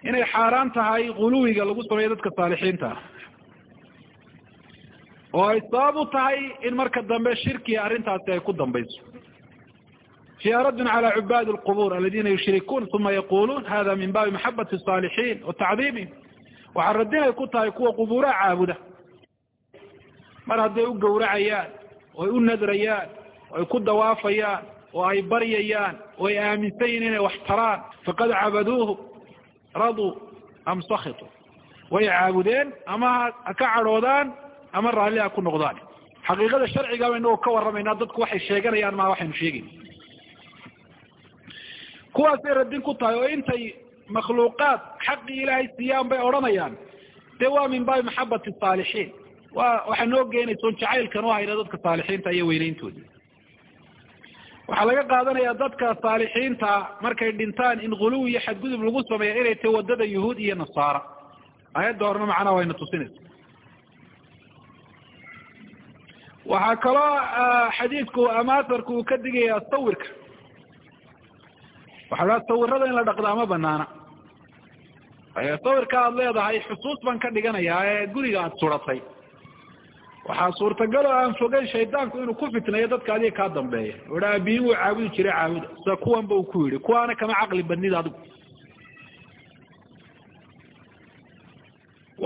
inay xaaraan tahay guluwiga lagu sameeyo dadka saalixiinta. Ah oo ay sabab u tahay in marka dambe shirkiga arrintaasi ay ku dambayso raddun cala cubaadi lqubuur aladina yushrikuun uma yaquluun hada min baabi maxabati saalixiin wa tacdiimihim waxaa radinay ku tahay kuwa qubuuraha caabuda mar hadday u gowracayaan oo ay u nadrayaan oo ay ku dawaafayaan oo ay baryayaan oo ay aaminsan yihiin inay wax taraan faqad cabaduuhu raduu am sakitu way caabudeen ama ha ka cadhoodaan ama raalli kuwaasay radin ku tahay oo intay makhluuqaad xaqii ilaahay siiyaan bay odhanayaan. Dee waa min baabi maxabati saalixiin. Waa waxaa noo geenaysoon jacaylkan u hayna dadka saalixiinta iyo weyneyntoodii waxaa laga qaadanayaa dadka saalixiinta markay dhintaan in guluw iyo xadgudub lagu sameeya inay tahay waddada yuhuud iyo nasaara. Aayadda horena macnaha wayna tusinaysa. Waxaa kaloo xadiidku ama asarku uu ka digayaa sawirka waxa dhaha sawirada in la dhaqdaa ma banaana sawirka aada leedahay xusuus baan ka dhiganayaa ee guriga aada suratay. Waxaa suurtagal oo aan fogeyn shaydaanku inuu ku fitnayo dadka adiga kaa dambeeya. Oha abiyin wuu caabudi jiray caabuda sida kuwanba uu ku yidhi kuwaana kama caqli badnid adigu.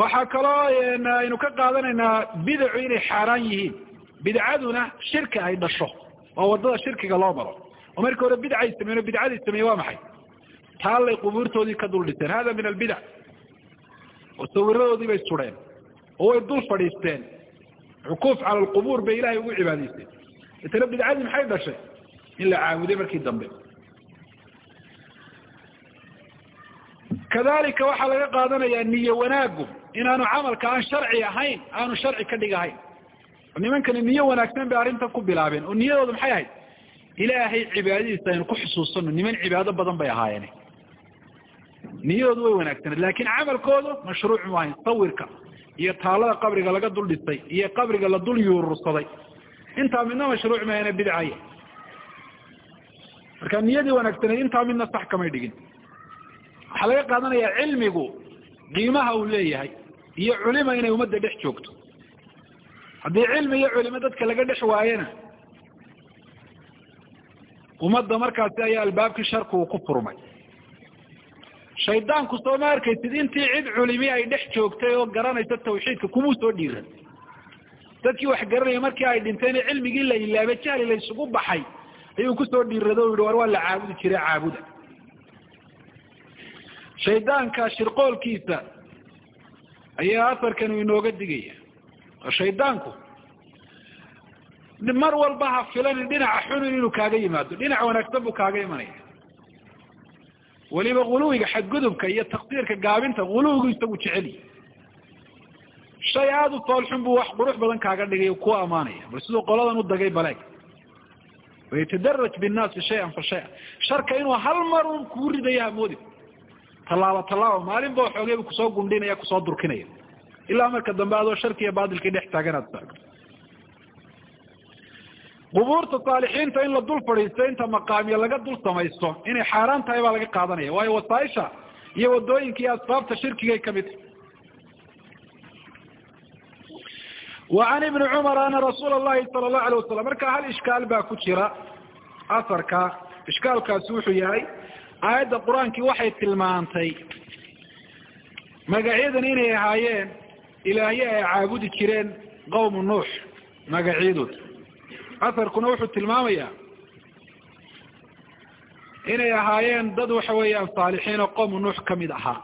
Waxaa kaloo aynu ka qaadanaynaa bidacu inay xaaraan yihiin. Bidcaduna shirki ay dhasho waa waddada shirkiga loo maro oo markii hore bidcay sameyen o bidcadii sameeye waa maxay? Taallay qubuurtoodii ka dul dhiseen hada min albidac oo sawiradoodii bay sudheen oo way dul fadhiisteen. Cukuuf cala alqubuur bay ilahay ugu cibaadaysteen itana bidcadii maxay dhashay? In la caabuday markii dambe. Kadalika waxaa laga qaadanayaa niye wanaagu inaanu camalka aan sharci ahayn aanu sharci ka dhigahayn. Nimankani niyo wanaagsan bay arrintan ku bilaabeen. Oo niyadooda maxay ahayd ilaahay cibaadadiisa aynu ku xusuusano niman cibaado badan bay ahaayeen. Niyadoodu way wanaagsaneed laakin camalkoodu mashruuc mu ahayn sawirka iyo taalada qabriga laga dul dhisay iyo qabriga la dul yuurursaday. Intaa midna mashruuc mahayna bidcaya marka niyadii wanaagsaneed intaa midna sax kamay dhigin. Waxaa laga qaadanayaa cilmigu qiimaha uu leeyahay iyo culima inay ummadda dhex joogto. Haddii cilmi iyo culimo dadka laga dhex waayena ummadda markaasi ayaa albaabkii sharku uu ku furmay. Shaydaanku soo ma arkaysid intii cid culimi ay dhex joogtay oo garanaysa tawxiidka kumuu soo dhiiran. Dadkii wax garanaya markii ay dhinteen cilmigii la ilaabay jahli la isugu baxay ayuu ku soo dhiirado o yihi war waa la caabudi jiray caabuda. Shaydaanka shirqoolkiisa ayaa asarkan uu inooga digaya. Oo shaydaanku mar walba ha filanin dhinaca xunin inuu kaaga yimaado dhinac wanaagsan buu kaaga imanaya. Weliba guluwiga xadgudubka iyo taqdiirka gaabinta guluwigu isagu jeceliy shay aada u toolxun buu wax qurux badan kaaga dhigay ku amaanaya bal siduu qoladan u dagay baleeg wayatadaraj binnaasi shayan fa shaya sharka inuu hal mar un kuu ridayo hamoodi tallaabo tallaabo maalin ba ku soo gundhinaya ku soo durkinaya. Ilaa marka dambe adoo sharkiiyo baadilkii dhex taagan aad saagto qubuurta saalixiinta in la dul fadhiisto inta maqaamiya laga dul samaysto inay xaaraan tahay baa laga qaadanaya. Waayo wasaaisha iyo waddooyinka iyo asbaabta shirkigay ka mid wa can ibni cumar ana rasuula lahi sala allahu alayh wasalam marka hal ishkaal baa ku jira asarka ishkaalkaasi wuxuu yahay aayadda qur'aankii waxay tilmaantay magacyadan inay ahaayeen ilaahyo ay caabudi jireen qowmu nuux magacyadood asarkuna wuxuu tilmaamayaa inay ahaayeen dad waxa weeyaan saalixiin oo qowmu nuux ka mid ahaa.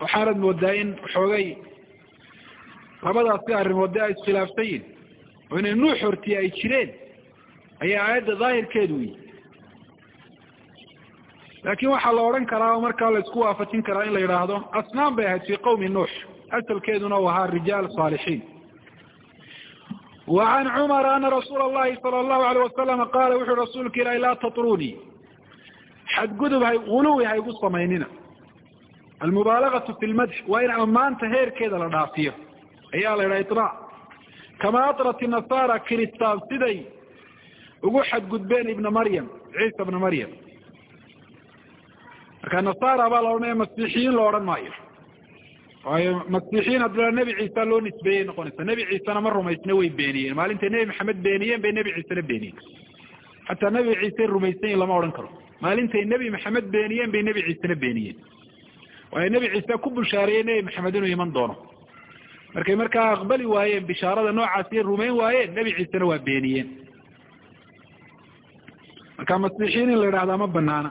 Waxaanad moodaa in xoogay labadaasi arrimood dee ay iskhilaafsan yihiin oo inay nuux hortiye ay jireen ayaa aayadda daahirkeedu yihi laakin waxaa la odhan karaa oo markaa la isku waafajin karaa in la yidhaahdo asnaam bay ahayd fii qowmi nuux asalkeeduna u ahaa rijaal saalixiin وعن cمر أنa رsuuل الlahi صلى الlه عليه وسلم qاla wuxu rasuulka ilahi laa تطrunii xadgudub hay guluwi haygu samaynina almubaalaغaةu fi اlmadx waa in amaanta heerkeeda la dhaafiyo ayaa la idhaha iطrاc kama aطrat النasara kiristaan siday ugu xadgudbeen ibna maryam ciisa bna maryam marka nasara baa la odhanaya masiixiyiin lo odhan maayo waayo masiixiyiin haddii nebi ciisa loo nisbeeyey noqonaysa. Nebi ciisena ma rumaysna way beeniyeen. Maalintay nebi maxamed beeniyeen bay nebi ciisena beeniyeen. Xataa nebi ciise rumaysan yihiin lama odhan karo. Maalintay nebi maxamed beeniyeen bay nebi ciisena beeniyeen. Waayo nebi ciise ku bushaareeyey nebi maxamed inuu iman doono. Markay markaa aqbali waayeen bishaarada noocaasiy rumayn waayeen nebi ciisena waa beeniyeen. Marka masiixiyiin in la idhahdaa ma banaana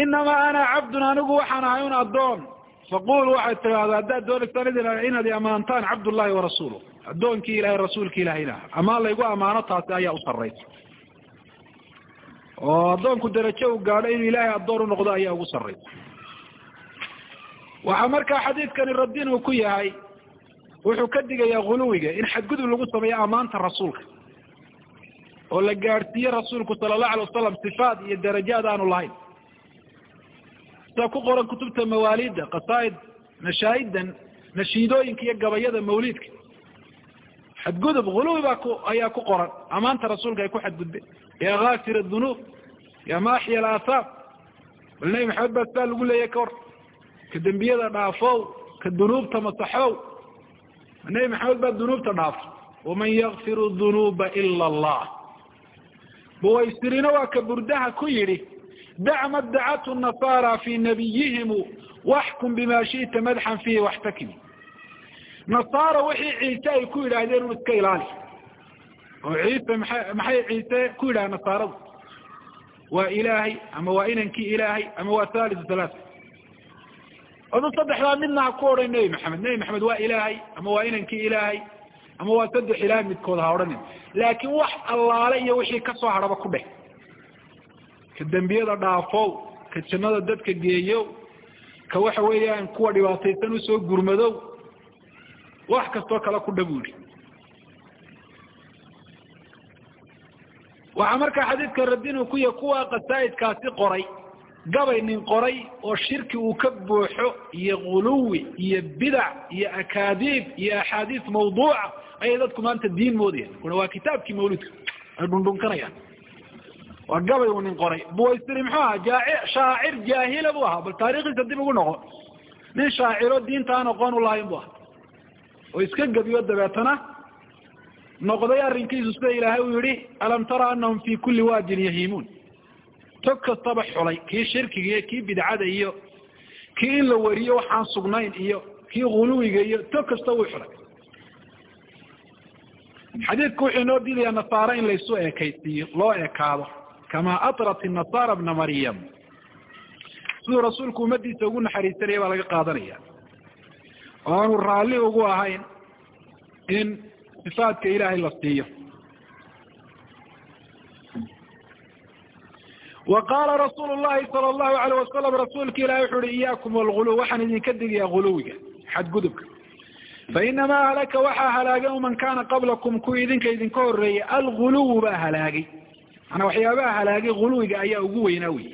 inamaa ana cabdun anigu waxaan ahay un addoon faqul waxay tidahdaa haddaad doonaysaan inaad amaantaan cabdullahi warasuulu addoonkii ilahay rasuulki ilahayna amaan laygu amaano taasi ayaa u sarraysa oo addoonku darajo u gaadho inuu ilaahay addoon unoqdo ayaa ugu sarraysa waxaa markaa xadiidkani radin uu ku yahay wuxuu ka digayaa guluwiga in xadgudub lagu sameeyo amaanta rasuulka oo la gaadhsiiye rasuulku sala allahu alay wasalam sifaat iyo darajaad aanu lahayn sida ku qoran kutubta mawaalida qasaa'id nashaa'idan nashiidooyinka iyo gabayada mawlidka xadgudub guluwi baa ku ayaa ku qoran. Amaanta rasuulka ay ku xadgudbeen ya kaafir adunuub ya maaxiya alaahaar bal nebi maxamed baa sidaa lagu leeyahy ka hor. Ka dembiyada dhaafow ka dunuubta masaxow. Nebi maxamed baa dunuubta dhaafo waman yakfiru dunuuba ila allah. Buwaysirina waa ka burdaha ku yidhi dac ma dacathu nasara fi nabiyihimu waxkum bima shi'ta madxan fiihi waxtakimi nasaara wixii ciise ay ku yidhaahdeen un iska ilaali oo ciise maxay maxay ciise ku yidhaha nasaaradu waa ilaahay ama waa inankii ilaahay ama waa thalithu thalath odu saddexdaa midna ha ku odhan nebi maxamed nebi maxamed waa ilaahay ama waa inankii ilaahay ama waa saddex ilaahay midkood ha odhanin laakiin wax allaale iyo ka soo hadhaba ku ka dembiyada dhaafow ka jannada dadka geeyow ka waxa weeyaan kuwa dhibaataysan u soo gurmadow wax kastoo kale ku dha bu yihi waxaa markaa xadiidka radinu ku yahy kuwa qasaa'idkaasi qoray gabay nin qoray oo shirki uu ka buuxo iyo guluwi iyo bidac iyo akaadiib iyo axaadiis mawduuca ayay dadku maanta diin moodayaan. Kuna waa kitaabkii mawlidka. Ay dhundhunkanayaan waa gabay uu nin qoray. Buwaysiri muxuu ahaa? Shaacir jaahila buu ahaa. Bal taarikhdiisa dib ugu noqo nin shaaciro diinta aan aqoon ulahayn bu ahaa. Oo iska gebiyo dabeetana noqday arrinkiisu sida ilaahay uu yihi alam tara anahum fi kuli waadin yahiimuun. Tog kastaba xulay. Kii shirkiga iyo kii bidcada iyo kii in la wariyo waxaan sugnayn iyo kii guluwiga iyo tog kasta wuu xulay. Xadiidku wuxuu inoo diidayaa nasaare in laysu ekaysiiyo loo ekaado kama atrat nasara bna maryam siduu rasuulku ummadiisa ugu naxariisanaya baa laga qaadanaya oo aanu raalli ugu ahayn in sifaadka ilaahay la siiyo wa qaala rasuulu llahi sala allahu alayh wasalam rasuulka ilahi wuxu uhi iyaakum walguluw waxaan idinka digayaa guluwiga xadgudubka fainamaa halaka waxaa halaagay man kana qablakum kuwii idinka idinka horeeyey alguluw baa halaagay manaa waxyaabaha halaagay guluwiga ayaa ugu weynaa wey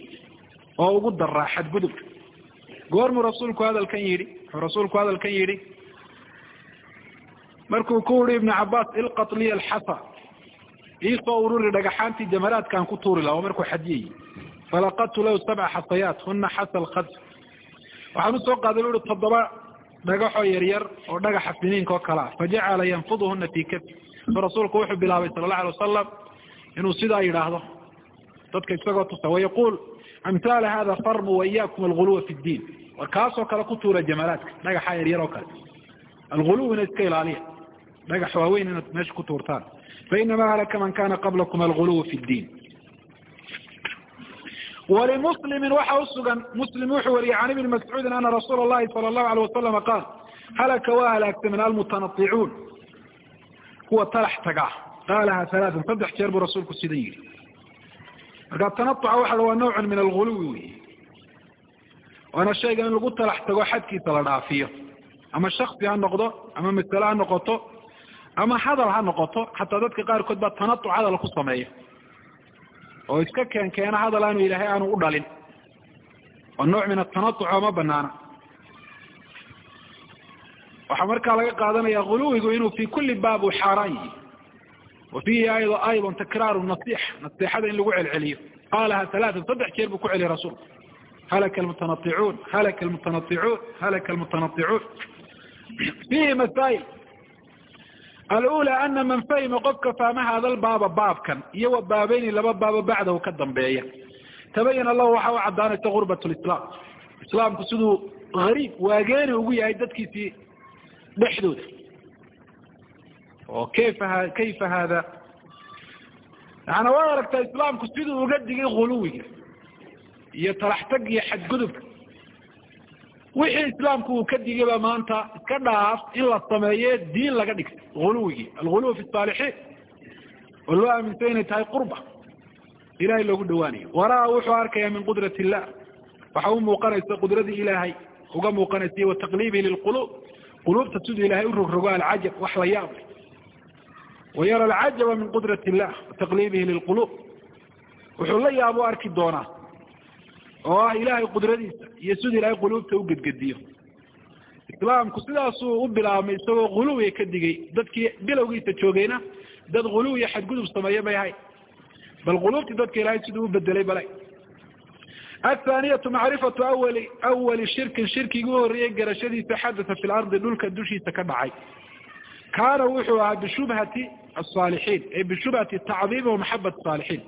oo ugu daraa xadgudubka goormuu rasuulku hadalkan yidhi wuxuu rasuulku hadalkan yidhi markuu ku yihi ibnu cabaas ilqat liya alxasa. Iisoo ururi dhagaxaantii jamaraadkaan ku tuuri laha oo markuu xadiyayey falaqadtu lahu sabca xasayaat huna xasa lkad waxaan u soo qaaday bu uhi toddoba dhagaxoo yaryar oo dhagaxa finiinka oo kale ah fajacala yanfuduhuna fi kafi rasuulku wuxuu bilaabay sala allahu alay wasalam inuu sidaa yidhaahdo. Dadka isagoo tusa wayaquul amhaala hada farmu waiyakum alguluwa fi ddiin war kaasoo kale ku tuura jamaraadka dhagaxa yaryar oo kale. Alguluwina iska ilaaliya dhagax waaweyn inaad meesha ku tuurtaan. Fainama halaka man kana qablakum alguluw fi ddiin walimuslimi waxa usugan muslim wuxuu wariyey can ibni mascuudin ana rasuula llahi sala allahu alay wasalama qaal halaka waa halaagsamen almutanaicuun kuwa talax tagaa qaalaha halaatan saddex jeer buu rasuulku sidan yihi marka tanauca waxa waa nawcun min alguluwi wey waana shayga in lagu talax tago xadkiisa la dhaafiyo ama shaksi ha noqdo ama masale ha noqoto ama hadal ha noqoto xataa dadka qaarkood baa tanatuc hadal ku sameeya oo iska keen keena hadal aanu ilaahay aanu u dhalin waa nooc min atanatuc oo ma banaana waxaa markaa laga qaadanaya guluwigu inuu fi kuli baab uu xaaraan yihi wa fiihi ayضa takraaru nasiix naseexada in lagu celceliyo qaalaha alaaa saddex jeer buu ku celiyay rasuulku halaka almutanaicuun halaka almutanaicuun halaka almutanaicuun fiihi masaa'il alula ana man fahima qofka fahma hada lbaaba baabkan iyo wa baabeyni laba baabo bacdahu ka dambeeya tabayana lahu waxa u cadaanaysa gurbat lislaam islaamku siduu gariib waageeni ugu yahay dadkiisii dhexdooda oo kayfa kayfa hada yaana waad aragtaa islaamku siduu uga digay guluwiga iyo talaxtag iyo xadgudubka. Wixii islaamku uu ka digay ba maanta iska dhaaf in la sameeye diin laga dhigtay guluwigii alguluw fi saalixiin oo loo aaminsan inay tahay qurba. Ilahay loogu dhawaanayo waraa wuxuu arkaya min qudrat illah. Waxa u muuqanaysa qudradii ilaahay uga muuqanaysa wa taqliibihi lilquluub. Quluubta siduu ilahay u rogrogo alcajab wax la yaab leh wa yara alcajaba min qudrat illah wa taqliibihi lilquluub wuxuu la yaabo arki doonaa oo ah ilaahay qudradiisa iyo siduu ilahay quluubta u gedgediyo islaamku sidaasuu u bilaabmay isagoo guluwiga ka digay dadkii bilowgiisa joogayna dad guluw iyo xadgudub sameeye bay ahayd bal quluubtii dadka ilahay siduu u bedelay bale athaaniyatu macrifatu awali awali shirkin shirkigii u horreeyey garashadiisa xadatha fi lardi dhulka dushiisa ka dhacay kaana wuxuu ahaa bishubhati asaalixiin ee bishubhati tacdiimi wa maxabat saalixiin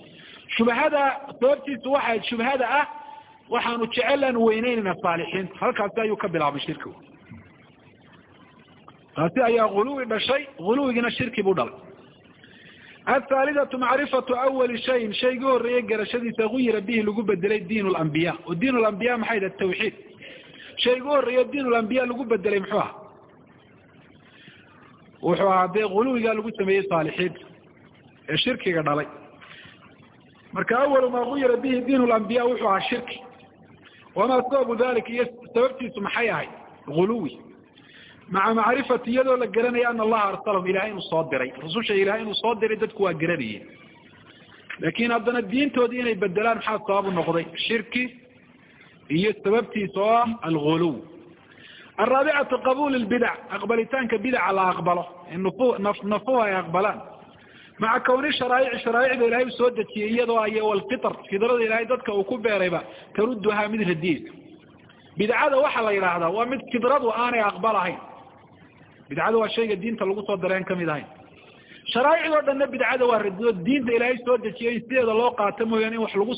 shubhada sababtiisu waxayd shubhada ah waxaanu jecelaan weyneynayna saalixiinta halkaasi ayuu ka bilaabmay shirkigu taasi ayaa guluwi dhashay guluwigina shirki buu dhalay athaalidatu macrifatu awali shayin shaygii horreeyey garashadiisa guyira bihi lagu bedelay diin lambiya oo diin lambiya maxay daha tawxiid shaygii horreeye diin lambiya lagu bedelay muxuu aha wuxuu ahaa dee guluwigaa lagu sameeyey saalixiinta ee shirkiga dhalay. Marka awalu maa guyira bihi diin lambiya wuxuu ahaa shirki. Wamaa sababu dalika iyo sababtiisu maxay ahayd guluwi maca macrifati iyadoo la garanaya ana allaha arsalahum ilahay inuu soo diray. Rususha ilahay inuu soo diray dadku waa garanayeen laakin haddana diintoodii inay bedelaan maxaa sababu noqday? Shirki iyo sababtiisa oo ah alguluw araabicatu qabul lbidac aqbalitaanka bidaca la aqbalo nafuhu ay aqbalaan maca kawni sharaa'ici sharaa'icda ilahay u soo dejiyey iyadoo ay walfitr fidrada ilahay dadka uu ku beerayba taruduhaa mid radiyeysa bidcada waxaa la yidhaahdaa waa mid fidradu aanay aqbalahayn bidcada waa shayga diinta lagu soo dareen ka mid ahayn sharaa'icdoo dhanna bidcada waa radiyo diinta ilaahay soo dejiyo in sideeda loo qaato mooyaane in wax lagu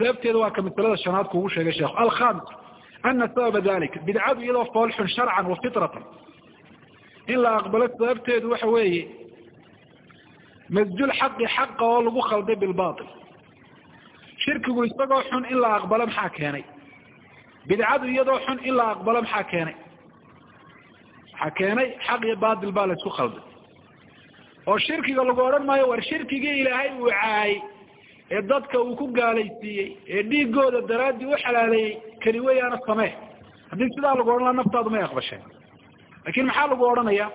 sababteeda waa ka masalada shanaad kuugu sheegay sheekh. Alkhamis ana sababa dalika bidcadu iyadoo foolxun sharcan wa fitratan. In la aqbalo sababteedu waxa weeye masjul xaqi xaqa oo lagu khalday bilbail shirkigu isagoo xun in la aqbalo maxaa keenay? Bidcadu iyadoo xun in la aqbalo maxaa keenay? Maxaa keenay? Xaq iyo batil baa la isku khalday. Oo shirkiga lagu odhan maayo war shirkigii ilaahay uu caayay ee dadka uu ku gaalaysiiyey ee dhiigooda daraaddii u xalaaleeyey kani weyaana samee. Haddii sidaa lagu odhan laha naftaadu may aqbasheen. Lakin maxaa lagu odhanaya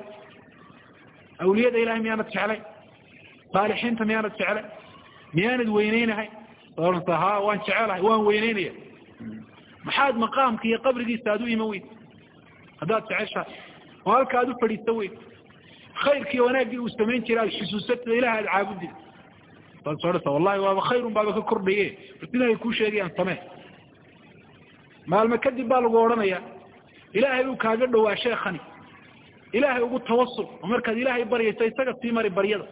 awliyada ilahay miyaanad jeclay? Saalixiinta miyaanad jeclay? Miyaanad weyneynahay ohansa ha waan jecelahay waan weyneynaya maxaad maqaamka iyo qabrigiisa aad u iman weyd? Haddaad jeceshahay oo halka ad u fadhiista weyd? Khayrkii wanaaggii uu samayn jiray aad xusuusatida ilaah aad caabudid. saad soodhasa wallahi waaba khayrun baaba ka kordhaye bal sida ay kuu sheegayaan samee maalme kadib baa lagu odhanaya ilaahay uu kaaga dhowaa sheekani ilaahay ugu tawasul oo markaad ilaahay baryaysa isaga sii mari baryada.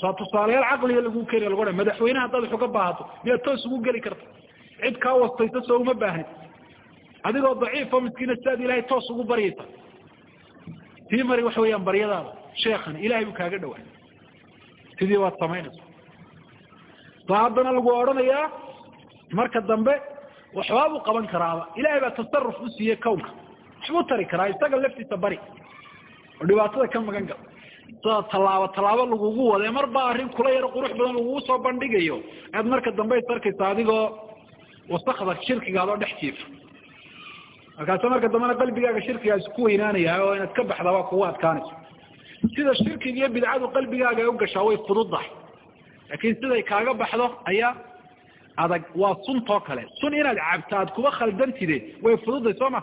Saa tusaalayaal caqliga lagu keenaya lagu odhan madaxweyne haddaad wax uga baahato miyaad toos ugu geli karta. Cid kaa wastaysa soo uma baahnid adigoo daciif oo miskiina sidaad ilaahay toos ugu baryaysa sii mari waxa weeyaan baryadaada. Sheekani ilahay buu kaaga dhowaa sidii waad samaynaysa saa haddana lagu odhanayaa marka dambe waxbaabuu qaban karaaba. Ilahay baa tasaruf u siiyey kownka waxbuu tari karaa isaga laftiisa bari. Oo dhibaatada ka magan gal sida tallaabo tallaabo lagugu wade mar baa arrin kula yaro qurux badan lagugu soo bandhigayo. Aad marka dambe is arkaysa adigoo wasakda shirkigaadoo dhex jiifa. Markaase marka dambena qalbigaaga shirkigaas ku weynaanaya oo inaad ka baxda waa kugu adkaanayso sida shirkiga iyo bidcadu qalbigaaga ay u gashaa way fududdahay laakiin siday kaaga baxdo ayaa adag waa suntoo kale. Sun inaad cabto aad kuba khaldantide way fududday soo ma?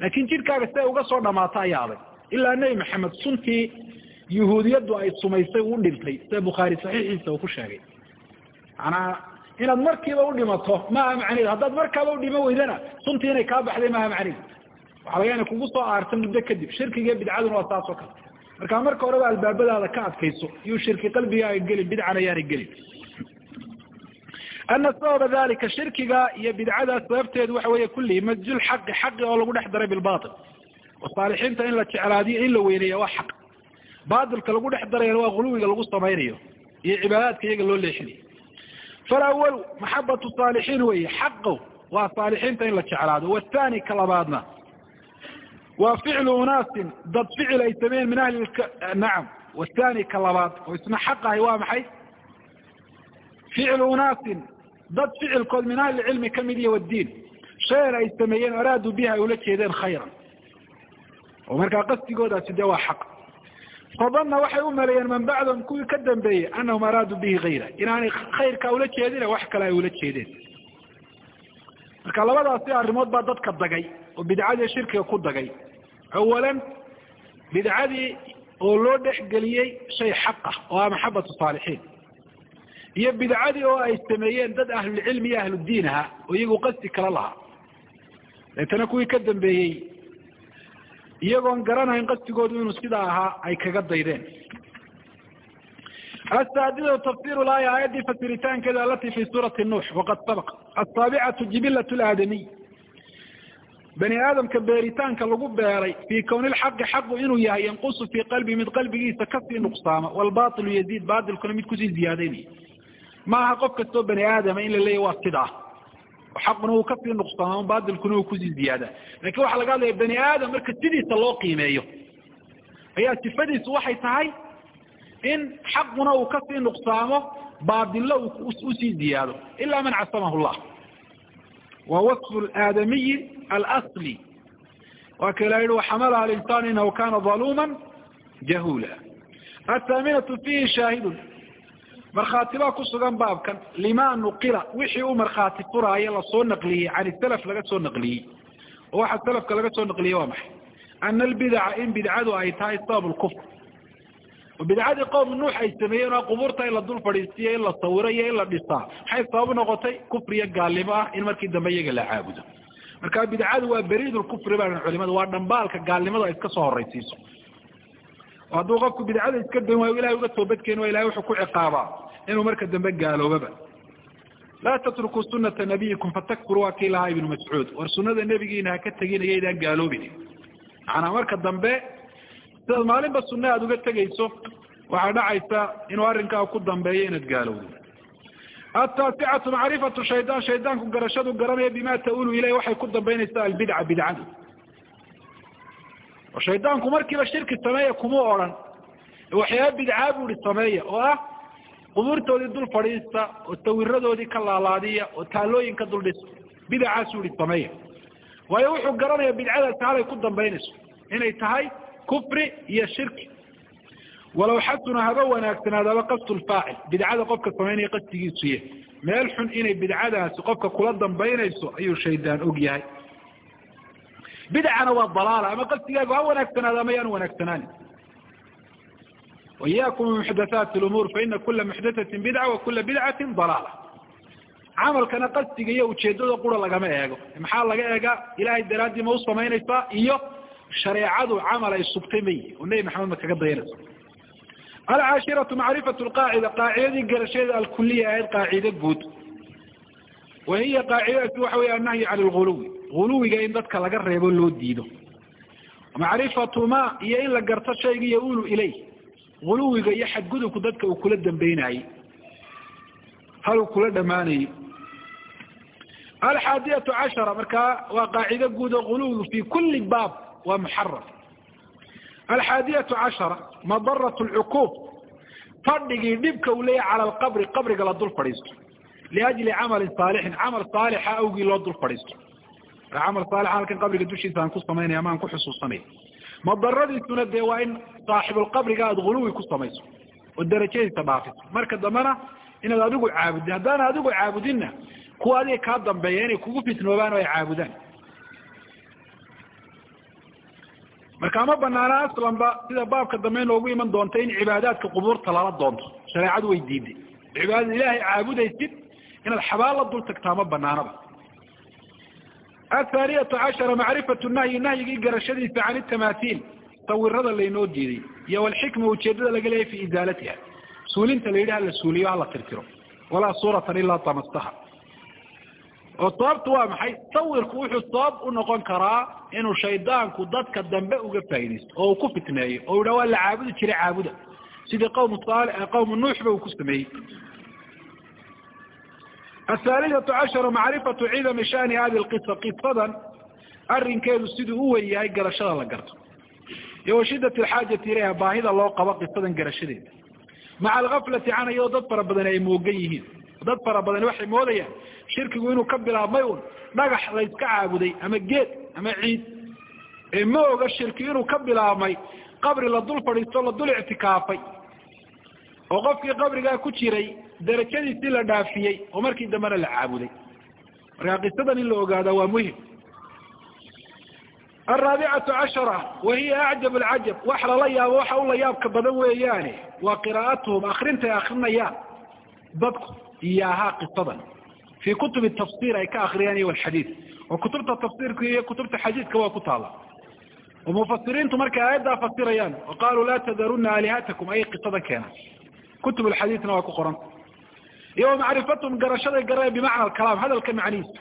Laakiin jidhkaaga siday uga soo dhamaato ayaa adag. Ilaa nebi maxamed suntii yuhuudiyaddu ay sumaysay uu dhintay. Sida bukhaari saxiixiisa uu ku sheegay? Manaa inaad markiiba udhimato maaha macneed haddaad markaaba udhima weydana suntii inay kaa baxday maaha macneed waxaa laga kugu soo aarta muddo kadib shirkiga bidcaduna waa saas kale markaa marka horeba albaabadaada ka adkayso iyuu shirki qalbigaaga gelin bidcana ayaanay gelin ana sababa dalika shirkiga iyo bidcadaas sababteedu waxa weeye kullihi masjul xaqi xaqi oo lagu dhex daray bilbatil oo saalixiinta in la jeclaadiyo in la weyneeya waa xaq. Baatilka lagu dhex darayana waa guluwiga lagu samaynayo iyo cibaadaadka iyaga loo leexinayo. Falawalu maxabatu saalixiin weeye xaqo waa saalixiinta in la jeclaado. Wathani ka labaadna waa ficlu unaasin dad ficil ay sameeyeen min ahli nacam. Wathani ka labaad oo isna xaq ahay waa maxay? Ficlu unaasin dad ficilkood min ahli cilmi ka mid iyo wadiin shayan ay sameeyeen araaduu biha ay ula jeedeen khayran. Oo markaa qasdigoodaasi dee waa xaq. Fadana waxay u maleeyeen man bacdahum kuwii ka dambeeyey anahum araaduu bihi hayra inaanay khayrkaa ula marka labadaasi arrimood baa dadka dagay oo bidcadii shirkiga ku dagay awalan bidcadii oo loo dhexgeliyey shay xaq ah oo ah maxabatu saalixiin iyo bidcadii oo ay sameeyeen dad ahlulcilmi iyo ahludiin ahaa oo iyagu qasdi kala lahaa deetana kuwii ka dambeeyey iyagoon garanayn qasdigoodu inuu sidaa ahaa ay kaga daydeen asaadidatu tafsiru laaya aayaddii fasiritaankeeda alati fi suurati nuux waqad sabaq asaabicatu jibilat laadamiy bani aadamka beeritaanka lagu beeray fii kowni lxaqi xaqu inuu yahay yanqusu fii qalbi mid qalbigiisa ka sii nuqsaama waalbailu yaziid baatilkuna mid ku sii ziyaadaynaya maaha qof kastoo bani aadama in la leeyahy waa sidaa xaquna uu ka sii nuqsaama baatilkuna uu ku sii ziyaada. Lakin waxaa laga hadlaya bani aadam marka sidiisa loo qiimeeyo. Ayaa sifadiisu waxay tahay in xaquna uu ka sii nuqsaamo baadillo u sii ziyaado. Ila man casamahu llah wa wasfu aadamiyi alasli waa ka ilah yihi waxamalaha alinsaan inahu kana daluma jahula athaaminatu fihi shaahidun markhaati baa ku sugan baabkan lima nuqila wixii u markhaati furaayo la soo naqliyey can salaf laga soo naqliyey oo waxa salafka laga soo naqliyey waa maxay ana albidaca in bidcadu ay tahay sabab lkufr bidcadii qowm nuux ay sameeyeen qubuurta in la dul fadhiisiyo in la sawiro iyo in la dhisaa maxay sabab noqotay kufriyo gaalnimo ah in markii dambe iyaga la caabudo marka bidcadu waa beriid lkufri baa culimadu waa dhambaalka gaalnimada ay iska soo horaysiiso hadduu qofku bidcada iska dayn waayo ilahay uga toobadkeeni waa ilahay wuxuu ku ciqaabaa inuu marka dambe gaaloobaba. Laa tatrukuu sunata nabiyikum fatakfuru waa kii lahaa ibnu mascuud. War sunada nebigiina ha ka tegin iyaydaan gaaloobin macanaa marka dambe sidaad maalinba sunne aada uga tegayso waxaa dhacaysa inuu arrinkaa ku dambeeyo inaad gaalowdo ataasicatu macrifatu shaydaan shaydaanku garashadu garanaya bima taulu ilayh waxay ku dambaynaysaa albidca bidcadu oo shaydaanku markiiba shirki sameeya kuma odran waxyaaba bidcaa bu ihi sameeya oo ah qubuurtoodii dul fadhiista oo sawiradoodii ka laalaadiya oo taalooyinka dul dhisa bidacaasu ihi sameeya waayo wuxuu garanaya bidcadaasi halay ku dambaynayso inay tahay kufri iyo shirki walaw xasuna haba wanaagsanaadaba qasdu lfaacil bidcada qofka samaynaya qasdigiisu yahy meel xun inay bidcadaasi qofka kula dambaynayso ayuu shaydaan og yahay bidcana waa dalaala ama qasdigaagu ha wanaagsanaado ama yaanu wanaagsanaanin waiyakum muxdathaati lumuur faina kula muxdathatin bidca wa kula bidcatin dalaala camalkana qasdiga iyo ujeedada qura lagama eego maxaa laga eegaa ilahay daraaddii ma u samaynaysaa iyo shareecadu camal ay sugtay mayi oo nebi maxamed ma kaga dayanaysa alcaashiratu macrifatu lqaacida qaacidadii garasheeda alkuliya ahayd qaacide guud. Wa hiya qaacidadaasi waxa wey annahyu can lguluwi guluwiga in dadka laga reebo loo diido. Macrifatu ma iyo in la garto shayga yaulu ilay. Guluwiga iyo xadgudubku dadka uu kula dambeynayey hal uu kula dhamaanayey alxaadiyatu cashara. Markaa waa qaacide guud oo guluwigu fi kuli baab waa muxaram alxaadiyatu cashara madarat lcuquub fadhigii dhibka uu leeyahy cala alqabri qabriga la dul fadhiisto liajli camalin saalixin camal saalixa awgii loo dul fadhiisto camal saalixa halkan qabriga dushiisa aan ku samaynaya ama aan ku xusuusanaya madaradiisuna dee waa in saaxibulqabriga aada huluwi ku samayso oo darajadiisa dhaafiso marka dambena inaad adigu caabudin haddaana adigu caabudinna kuwa adiga kaa dambeeya inay kugu fitnoobaan oo ay caabudaan marka ma banaana aslanba sida baabka dambe inoogu iman doonta in cibaadaadka qubuurta lala doonto shareecadu way diiday cibaadada ilaahay caabudaysid inaad xabaal la dul tagtaa ma banaanaba. Athaaniyatu cashara macrifatu nahyi nahyigii garashadiisa can itamaahiil sawirada laynoo diiday iyo walxikma ujeedada laga leeyahy fi isaalatiha. Suulinta la yidhi hala suuliyo hala tirtiro. Walaa suuratan ilaa tamastaha oo sababtu waa maxay? Sawirku wuxuu sabab u noqon karaa inuu shaydaanku dadka dambe uga faaidaysto oo uu ku fitneeyo oo yidha waa la caabudi jiray caabuda. Sidii saali qawmu nuuxba uu ku sameeyey. Athaalithatu cashara macrifatu cidami shani hadi lqisa qisadan arrinkeedu siduu u wen yahay garashada la garto. Iyo wa shidat alxaajati ilayha baahida loo qabo qisadan garashadeeda maca algaflati canha iyadoo dad fara badan ay moogan yihiin. Dad fara badani waxay moodayaan shirkigu inuu ka bilaabmay un dhagax la yska caabuday ama geed ama ciid. Ee ma oga shirki inuu ka bilaabmay qabri la dul fadhiisto la dul ictikaafay. Oo qofkii qabrigaa ku jiray darajadiisii la dhaafiyey oo markii dambena la caabuday. Marka qisadan in la ogaada waa muhiim. Alraabicatu cashara wa hiya acjab alcajab. Wax lala yaabo waxa u la yaabka badan weeyaane. Waa qiraa'atuhum akrintay akrinayaan dadku iyahaa qisadan fii kutubi tafsir ay ka akriyaan iyo alxadiid oo kutubta tafsiirka iyo kutubta xadiidka waa ku taala oo mufasiriintu markay aayaddaa fasirayaan o qaaluu laa tadaruna aalihatakum ayay qisadan keenaan kutub alxadiidna waa ku qoranta iyo wa macrifatahum garashaday gareen bimacna alkalaam hadalka macnihiisa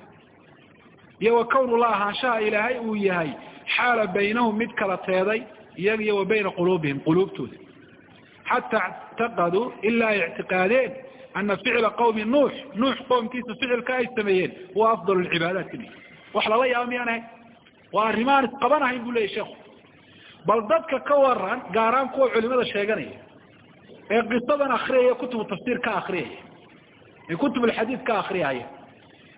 iyo wa kown la ahaanshaha ilaahay uu yahay xaala baynahum mid kala teeday iyaga iyo wa bayna quluubihim quluubtooda xataa ictaqaduu ilaa ictiqaadeen ana ficla qawmi nuux nuux qoomkiisa ficilka ay sameeyeen huwa afdal lcibaadaat ka mid wax lala yaaba miyaan ahayn waa arrimaan isqabanahayn bu leyahy sheekhu. bal dadka ka waran gaaraan kuwa culimada sheeganaya ee qisadan akriyaya kutubu tafsiir ka akriyaya ee kutub alxadiid ka akriyaya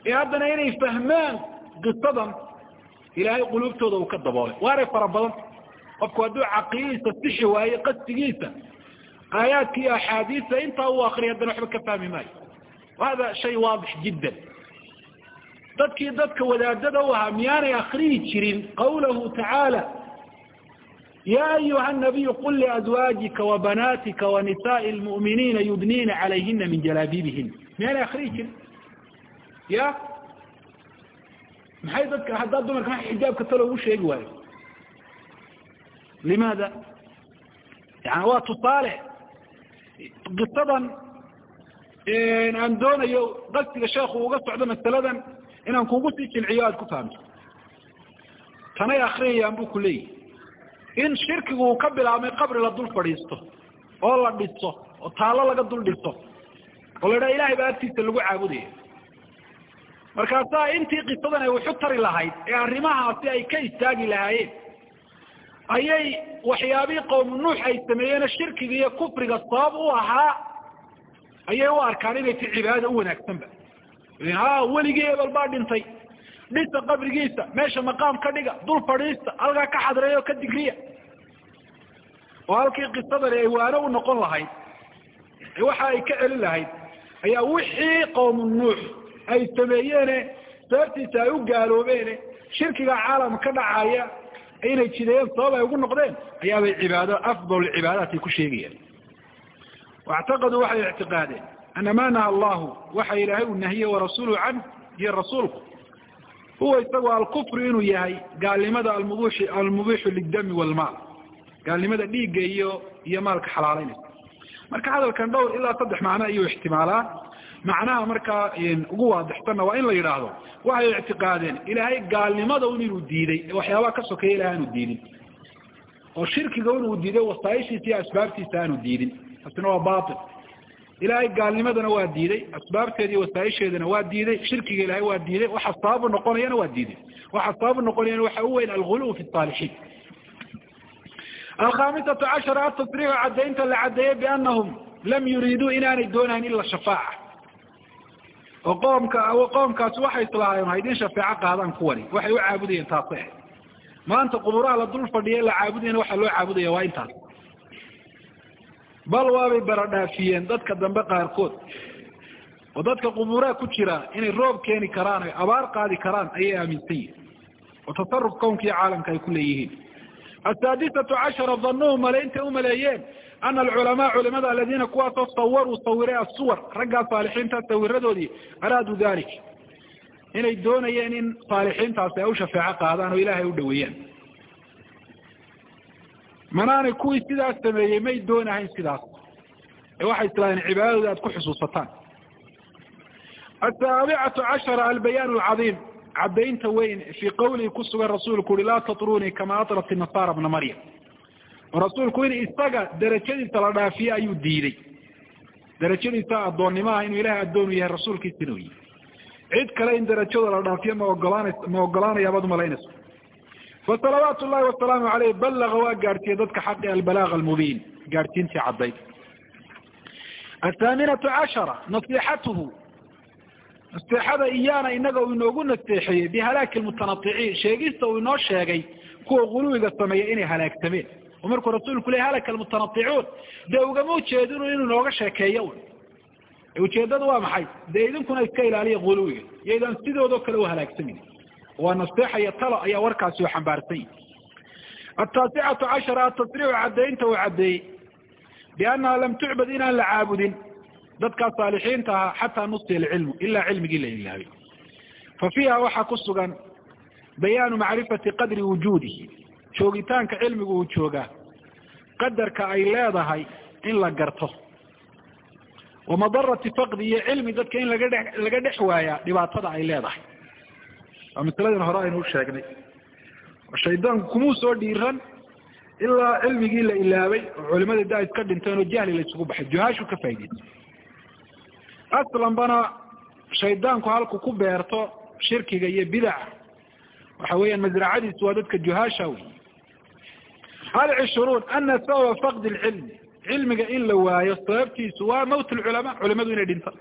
ee haddana inay fahmaan qisadan ilaahay quluubtooda uu ka daboolay waanay fara badan. Qofku hadduu caqiidadiisa sixi waaye qasdigiisa aayaadka iyo axaadiista intaa uu akriya haddana waxba ka fahmi maayo hada shay waadix jiddan dadkii dadka wadaadada u ahaa miyaanay akriyi jirin qawlahu tacaala ya ayuha nabiyu qul liazwaajika wabanaatika wanisaai lmu'miniina yudniina calayhina min jalaabibihin miyaanay akriyi jirin ya maxay dadka haddaa dumarka ma xijaabka talo ugu sheegi waayo limaada yani waa tusaale qisadan aan doonayo qasdiga sheekhu uga socdo masaladan inaan kugu sii jilciyo aada ku fahamto tanay akriyayaan bu ku leeyihi in shirkigu uu ka bilaabmay qabri la dul fadhiisto oo la dhiso oo taallo laga dul dhiso oo la idhaha ilahay baa agtiisa lagu caabudaya markaasaa intii qisadan ay waxu tari lahayd ee arrimahaasi ay ka istaagi lahaayeen ayay waxyaabihii qowmu nuux ay sameeyeeno shirkiga iyo kufriga sabab u ahaa ayay u arkaan inay ti cibaadada u wanaagsanba ha weligii ebel baa dhintay. Dhisa qabrigiisa meesha maqaam ka dhiga dul fadhiista halkaa ka xadreeya oo ka digriya. Oo halkii qisadani ay waano u noqon lahayd waxa ay ka celin lahayd ayaa wixii qowmu nuux ay sameeyeene sababtiisa ay u gaaloobeene shirkiga caalam ka dhacaya inay jideeyeen sabab ay ugu noqdeen ayaabay cibaado afdal cibaadaat ay ku sheegayaan waactaqaduu waxay ictiqaadeen ana ma naha allahu waxa ilaahay uu nahiye warasuulu canh iyo rasuulku. Huwa isagu alkufru inuu yahay gaalnimada almubushi almubiixu lidami walmaal. Gaalnimada dhiigga iyo iyo maalka xalaaleynaysa marka hadalkan dhowr ilaa saddex macno ayuu ixtimaalaa macnaha markaa ugu waadixsanna waa in la yidhaahdo waxay ictiqaadeen ilaahay gaalnimada un inuu diiday ee waxyaabaha ka sokeeya ilahay aanu diidin. Oo shirkiga inuu diiday wasaaishiisa iyo asbaabtiisa aanu diidin. Taasina waa bail ilaahay gaalnimadana waa diiday asbaabteeda iyo wasaaisheedana waa diiday shirkiga ilahay waa diiday waxa sababu noqonayana waa diiday. Waxa sababu noqonayana waxa u weyn alguluw fi saalixiin alkhamisatu cashara atasriixu caddaynta la caddeeyey bianahum lam yuriiduu inaanay doonayn ila shafaaca oo qoomka qoomkaasi waxay islahaayeen ha idin shafeeco qaadaan kuwani. Waxay u caabudayeen ahayd maanta quburaha la dul fadhiya la caabudayana waxaa loo caabudaya waa intaas. Bal waabay baradhaafiyeen dadka dambe qaarkood. Oo dadka qubuuraha ku jira inay roob keeni karaan ay abaar qaadi karaan ayay aaminsan yihiin oo tasaruf kownkiiyo caalamka ay ku leeyihiin. Asaadisatu cashara danuu male intay umaleeyeen ana alculamaa culimada aladiina kuwaasoo sawaruu sawiray asuwar raggaa saalixiinta sawiradoodii araaduu dalik inay doonayeen in saalixiintaasi ay u shafeeco qaadaan oo ilaahay u dhaweeyaan manaanay kuwii sidaas sameeyey may doonahayn sidaas ee waxay islaaheen cibaadadooda aad ku xusuusataan asaabicatu cashara albayaan alcadiim caddaynta weyn fii qawlihi ku sugan rasuulku uhi laa tatrunii kama atrat nasaara bna maryam oo rasuulku in isaga darajadiisa la dhaafiye ayuu diiday. Darajadiisa addoonnimaha inuu ilahay addoonu yahay rasuulkiisina u yihi cid kale in darajada la dhaafiyo ma ogolaana ma ogolaanayabaad umalaynayso fasalawaatu llahi wasalaamu aleyh ballaga waa gaadhsiiyey dadka xaqi albalaag almubiin. Gaadhsiintii caddayd. Athaaminatu cashara nasixatuhu naseexada iyaana inaga uu inoogu naseexeeyey bihalaaki lmutanaticiin sheegista uu inoo sheegay kuwa guluwiga sameeya inay halaagsameen oo markuu rasuulku le halaka almutanaicuun dee ugama ujeedin inuu inooga sheekeeyo ujeedada waa maxay? Dee idinkuna iska ilaaliya guluwiga iyaydaan sidoodoo kale u halaagsamin. Waa naseexaya talo ayaa warkaasi xambaarsan yihi ataasicatu cashara atasriixu caddaynta uu caddeeyey. Biannaha lam tucbad inaan la caabudin dadkaa saalixiinta ahaa xataa nusiya alcilmu ilaa cilmigii la ilaabay fa fiiha waxaa ku sugan bayaanu macrifati qadri wujuudihi joogitaanka cilmigu uu joogaa qadarka ay leedahay in la garto. Wa madarati faqdi iyo cilmi dadka in laga dhe laga dhex waayaa dhibaatada ay leedahay. Waa masaladin hore aynu u sheegnay. Shaydaanku kumuu soo dhiiran ilaa cilmigii la ilaabay oo culimadii da iska dhinteen oo jahli la isugu baxay. Juhaashu ka faa'idaysay aslanbana shaydaanku halku ku beerto shirkiga iyo bidaca. Waxa weeyaan masracadiisu waa dadka juhaasha wey alcishruun ana sababa faqdi lcilmi cilmiga in la waayo sababtiisu waa mawt lculamaa culimadu inay dhinta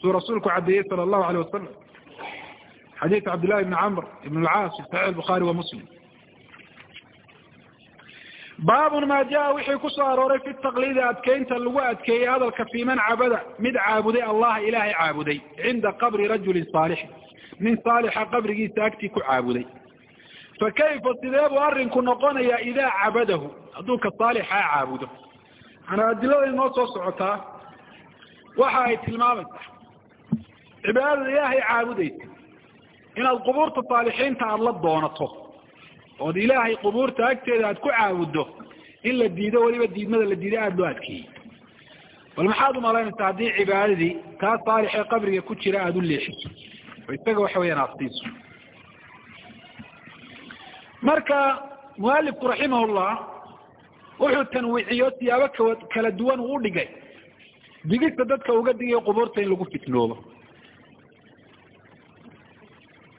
suu rasuulku cadeeyey sala allahu aleyh wasalam xadiid cabdillahi ibni camr ibn lcaas fi saxiix albukhaari wa muslim baabun maa jaa wixii ku soo arooray fi taqliidi adkeynta lagu adkeeyey hadalka fii man cabada mid caabuday allaha ilaahay caabuday cinda qabri rajulin saalixin nin saalixa qabrigiisa agtii ku caabuday fa kayfa sidee buu arrinku noqonayaa idaa cabadahu hadduu ka saalixaa caabudo manaa adilada inoo soo socotaa waxa ay tilmaamaysaa cibaadada ilaahay caabudaysa inaad qubuurta saalixiinta aada la doonato ood ilaahay qubuurta agteeda aad ku caabuddo in la diido weliba diidmada la diiday aada loo adkeeyey bal maxaad umalaynaysaa haddii cibaadadii kaa saalixee qabriga ku jira aada u leexiso oo isaga waxa weyaan aada siiso marka mualifku raximahullah wuxuu tanwiiciyo siyaabo ka kala duwan uu udhigay digista dadka uga digayo qubuurta in lagu fitnoobo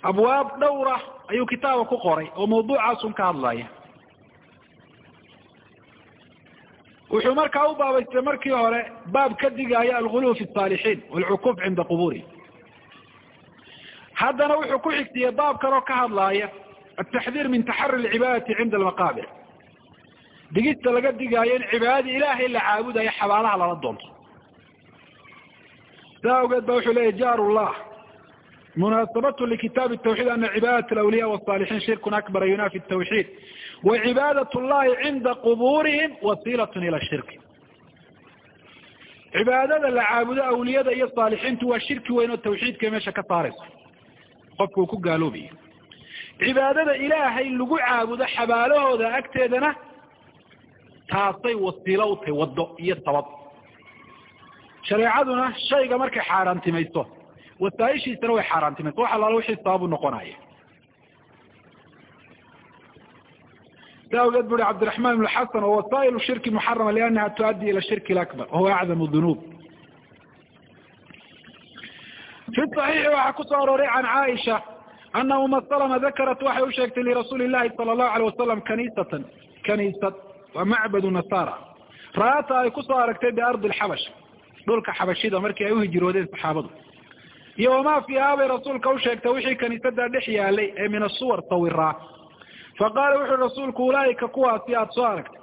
abwaab dhowra ayuu kitaaba ku qoray oo mawduucaasun ka hadlaya wuxuu markaa u baabaystay markii hore baab ka digaya alguluw fi saalixiin walcukuuf cinda quburi haddana wuxuu ku xigtiyey baab kaloo ka hadlaaya ataxdiir min taxari lcibaadati cinda almaqaabir digista laga digaayo in cibaadadii ilaahay la caabudayo xabaalaha lala doonto saa awgeed ba wuxuu leeyahy jaar llah munaasabat likitaab tawxiid ana cibaadaة alawliya wالصalixiin shirkun akbar yunafi tawxiid wacibaadaة اllahi cinda quburihim wasiilaة ila shirki cibaadada la caabudo awliyada iyo saalixiintu waa shirki weyn oo tawxiidka meesha ka saarayso qofka uu ku gaaloobaya cibaadada ilaahay lagu caabudo xabaalahooda agteedana taasay wasiilo u tahay waddo iyo sabab. Shareecaduna shayga markay xaaraantimayso wasaaishiisana way xaaraantimayso wax allaala wixii sababu noqonaya sa awgeed bu uhi cabdiraxman ibn xasan o wasaail shirki muxarama liannaha tuaddi ila shirki lakbar wahuwa acdamu dunuub. Fi صaxiixi waxaa ku soo arooray can caaisha ana uma salma dakarat waxay u sheegtay lirasuuli llahi sala allahu alay wasalam kaniisatan kaniisad macbadu nasara ra'ata ay ku soo aragtay biardi lxabash dhulka xabashida markii ay uhijroodeen saxaabadu iyo wamaa fiihaa bay rasuulka usheegtay wixii kaniisadaa dhex yaalay ee min asuwar sawiraa faqaala wuxuui rasuulku ulaaika kuwaasi aada soo aragtay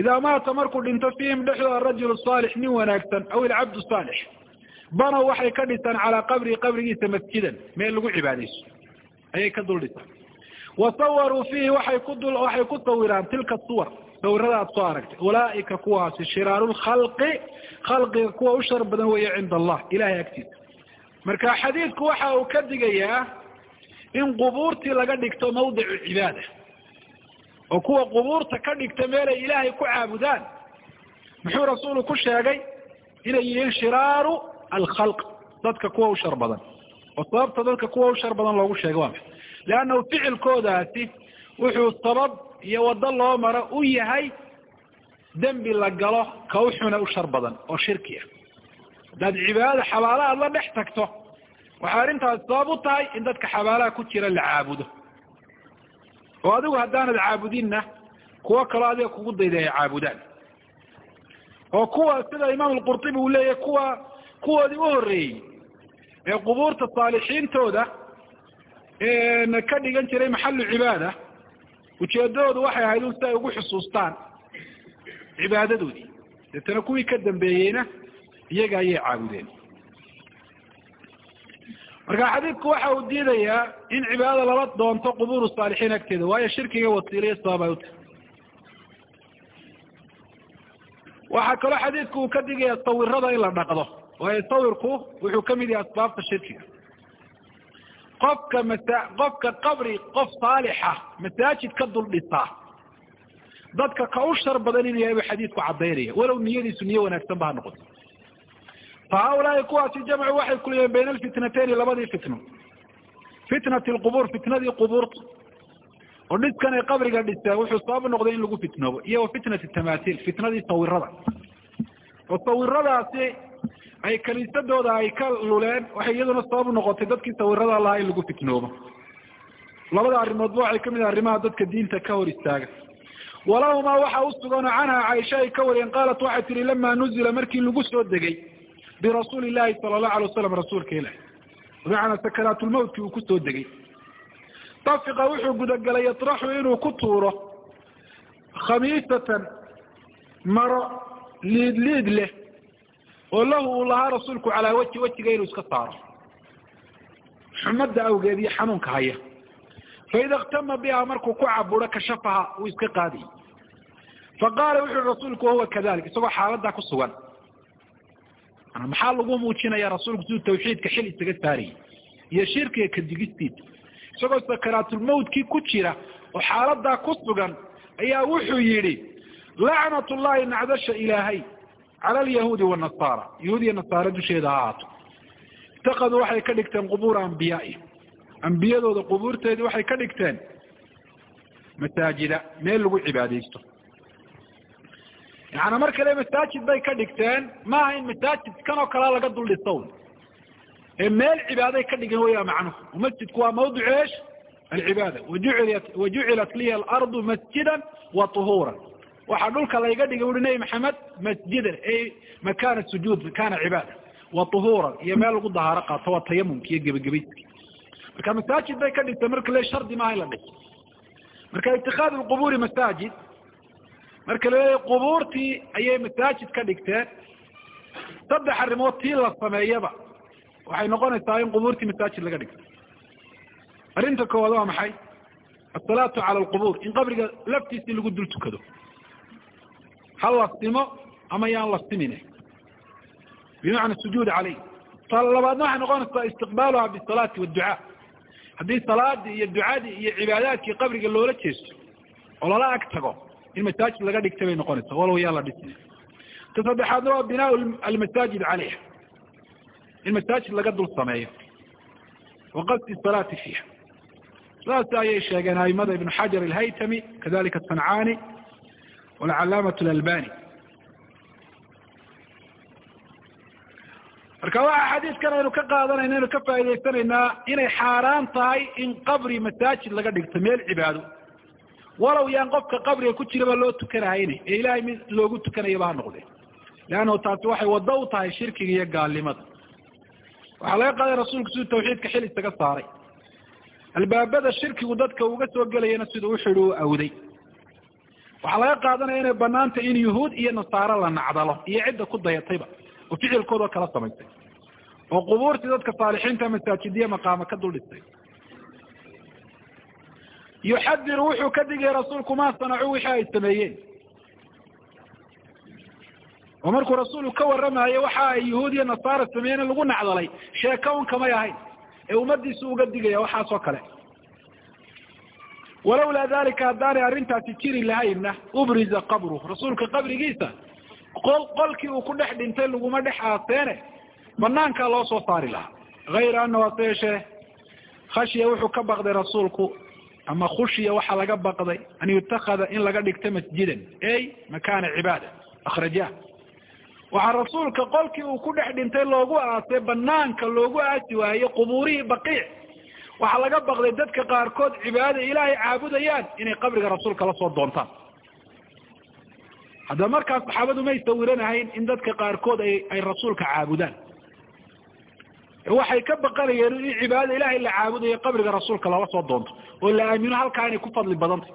idaa maata markuu dhinto fiihim dhexdooda arajulu saalix nin wanaagsan aw ilcabdu saalix banow waxay ka dhisaan calaa qabrii qabrigiisa masjidan meel lagu cibaadayso ayay ka dul dhisaan wa sawaruu fiihi waxay ku waxay ku sawiraan tilka suwar sawirada aad soo aragtay. Ulaaika kuwaasi shiraaru lkhalqi khalqiga kuwa u shar badan weeye cinda allah ilahay agtiisa. Marka xadiidku waxa uu ka digayaa in qubuurtii laga dhigto mawdicu cibaada oo kuwa qubuurta ka dhigta meelay ilaahay ku caabudaan muxuu rasuulu ku sheegay inay yihiin shiraaru alkhalq dadka kuwa u shar badan oo sababta dadka kuwa u shar badan loogu sheegay waa leannahu ficilkoodaasi wuxuu sabab iyo waddo loo maro u yahay dembi la galo ka u xuna u shar badan oo shirki ah. Haddaad cibaadada xabaala aad la dhex tagto waxay arrintaasi sabab u tahay in dadka xabaalaha ku jira la caabudo. Oo adigu haddaanad caabudinna kuwo kaloo adiga kugu dayda ay caabudaan. Oo kuwa sida imaam alqurtubi uu leeyahy kuwa kuwoodii u horreeyey ee qubuurta saalixiintooda ka dhigan jiray maxalu cibaada ujeedadoodu waxay ahayd un si ay ugu xusuustaan cibaadadoodii. Deetana kuwii ka dambeeyeyna iyaga ayay caabudeen. Marka xadiidku waxa uu diidayaa in cibaadada lala doonto qubuuru saalixiin agteeda waayo shirkiga wasiiliya sabab ay u tahay. Waxaa kaloo xadiidku uu ka digaya sawirada in la dhaqdo waayo sawirku wuxuu ka mid yahay asbaabta shirkiga qofka masa qofka qabri qof saalixa masaajid ka dul dhisaa dadka ka u shar badan inuu yahay buu xadiidku caddaynaya walow niyadiisu niyo wanaagsan ba ha noqoto fa haulaai kuwaasi jamcu waxay kuliyeen bayna alfitnateyni labadii fitno fitnati lqubuur fitnadii qubuurta oo dhiskan ay qabriga dhiseen wuxuu sabab noqday in lagu fitnoobo iyo wa fitnati tamaatiil fitnadii sawirada oo sawiradaasi ay kaniisadooda ay ka luleen waxay iyaduna sabab noqotay dadkii sawirada lahaa in lagu fitnoobo labada arrimoodba waxay ka mid ah arrimaha dadka diinta ka hor istaaga. Walahumaa waxa usuganoo canha caaisha ay ka wariyeen qaalat waxay tihi lama nuzila markii lagu soo degay birasuuli ilahi sala allahu alay wasalam rasuulka ilahi bimacnaa sakaraatulmawtkii uu ku soo degay. Tafiqa wuxuu gudagalay yatraxu inuu ku tuuro khamiisatan maro liid liid leh oo lahu uu lahaa rasuulku calaa weji wejiga inuu iska saaro. Xumadda awgeed iyo xanuunka haya. Faida iktama biha markuu ku caburo kashafaha uu iska qaadayy faqaala wuxuui rasuulku wahuwa kadalik. Isagoo xaaladaa ku sugan. Maxaa lagu muujinaya rasuulku siduu tawxiidka xil isaga saarayay iyo shirkiga kadigistiisa isagoo sakaraatulmawtkii ku jira oo xaaladaa ku sugan ayaa wuxuu yidhi lacnat llahi nacdasha ilaahay cala alyahuudi wanasaara yahuud iyo nasaare dusheeda ha ahaato itaqaduu waxay ka dhigteen qubuura ambiyaai ambiyadooda qubuurteedii waxay ka dhigteen masaajida meel lagu cibaadaysto yaani mar kale masaajid bay ka dhigteen maaha in masaajid kan oo kalea laga dul dhisown ee meel cibaaday ka dhigan waya macnuhu masjidku waa mawdic esh alcibaada wajuilat wajucilat liya alardu masjidan wa tuhuuran waxaa dhulka layga dhigay uri nebi maxamed masjidan ay makana sujuud makana cibaada wa tuhuuran. Iyo meel lagu dahaaro qaato waa tayamumka iyo gebagabayski marka masaajid bay ka dhigteen marka le shardi maaha in la dhiso marka itikaad lqubuuri masaajid marka laleeyahy qubuurtii ayay masaajid ka dhigteen. Saddex arrimood tii la sameeyaba waxay noqonaysaa in qubuurtii masaajid laga dhigto arrinta koowaad waa maxay? Asalaatu cala alqubuur in qabriga laftiisii lagu dul tukado ha la simo ama yaan la simine bimacna sujuud caleyh ta labaadna waxay noqonaysaa istiqbaaluha bisalaati waadducaa haddii salaadii iyo ducadii iyo cibaadaadkii qabriga loola jeesto oo lala ag tago in masaajid laga dhigtay bay noqonaysaa walow yaan la dhisina ta saddexaadna waa binaa almasaajid caleyha. In masaajid laga dul sameeyo. Wa qasdi salaati fiiha. Saas ayay sheegeen aimada ibn xajar alhaytami kadalika asancaani walcalaamat alalbani marka waxa xadiidkan aynu ka qaadanayna aynu ka faa'idaysanaynaa inay xaaraan tahay in qabri masaajid laga dhigto meel cibaado. Walow yaan qofka qabriga ku jiraba loo tukanahayne ee ilahay mid loogu tukanayaba ha noqde leannahu taasi waxay waddo u tahay shirkiga iyo gaalnimada. Waxaa laga qaaday rasuulku siduu tawxiidka xil isaga saaray. Albaabada shirkigu dadka uga soo gelayana siduu uxidhi u awday waxaa laga qaadanaya inay banaantay in yuhuud iyo nasaaro la nacdalo iyo cidda ku dayatayba. Oo ficilkoodao kala samaysay oo qubuurtii dadka saalixiinta masaajidiya maqaama ka dul dhistay. Yuxadiru wuxuu ka digaya rasuulku maa sanacuu wixii ay sameeyeen. Oo markuu rasuulku ka waramayo waxa ay yuhuud iyo nasaara sameeyeen in lagu nacdalay sheeka un kamay ahayn. Ee ummadiisu uga digaya waxaas oo kale walawlaa dalika haddaanay arrintaasi jiri lahaynna ubriza qabru rasuulka qabrigiisa qol qolkii uu ku dhex dhintay laguma dhex aaseene banaankaa loo soo saari lahaa hayra ana waase yeeshee wuxuu ka baqday rasuulku ama khushiya waxaa laga baqday an yutakada in laga dhigto masjidan ey makana cibaada akrajah waxaa rasuulka qolkii uu ku dhex dhintay loogu aasay banaanka loogu aasi waaye qubuurihii baqiic waxaa laga baqday dadka qaarkood cibaadada ilaahay caabudayaan inay qabriga rasuulka la soo doontaan. Haddaba markaas saxaabadu may sawiranahayn in dadka qaarkood ay ay rasuulka caabudaan. Waxay ka baqanayeen in cibaadada ilahay la caabudayo qabriga rasuulka lala soo doonto. Oo la aamino halkaa inay ku fadli badantay.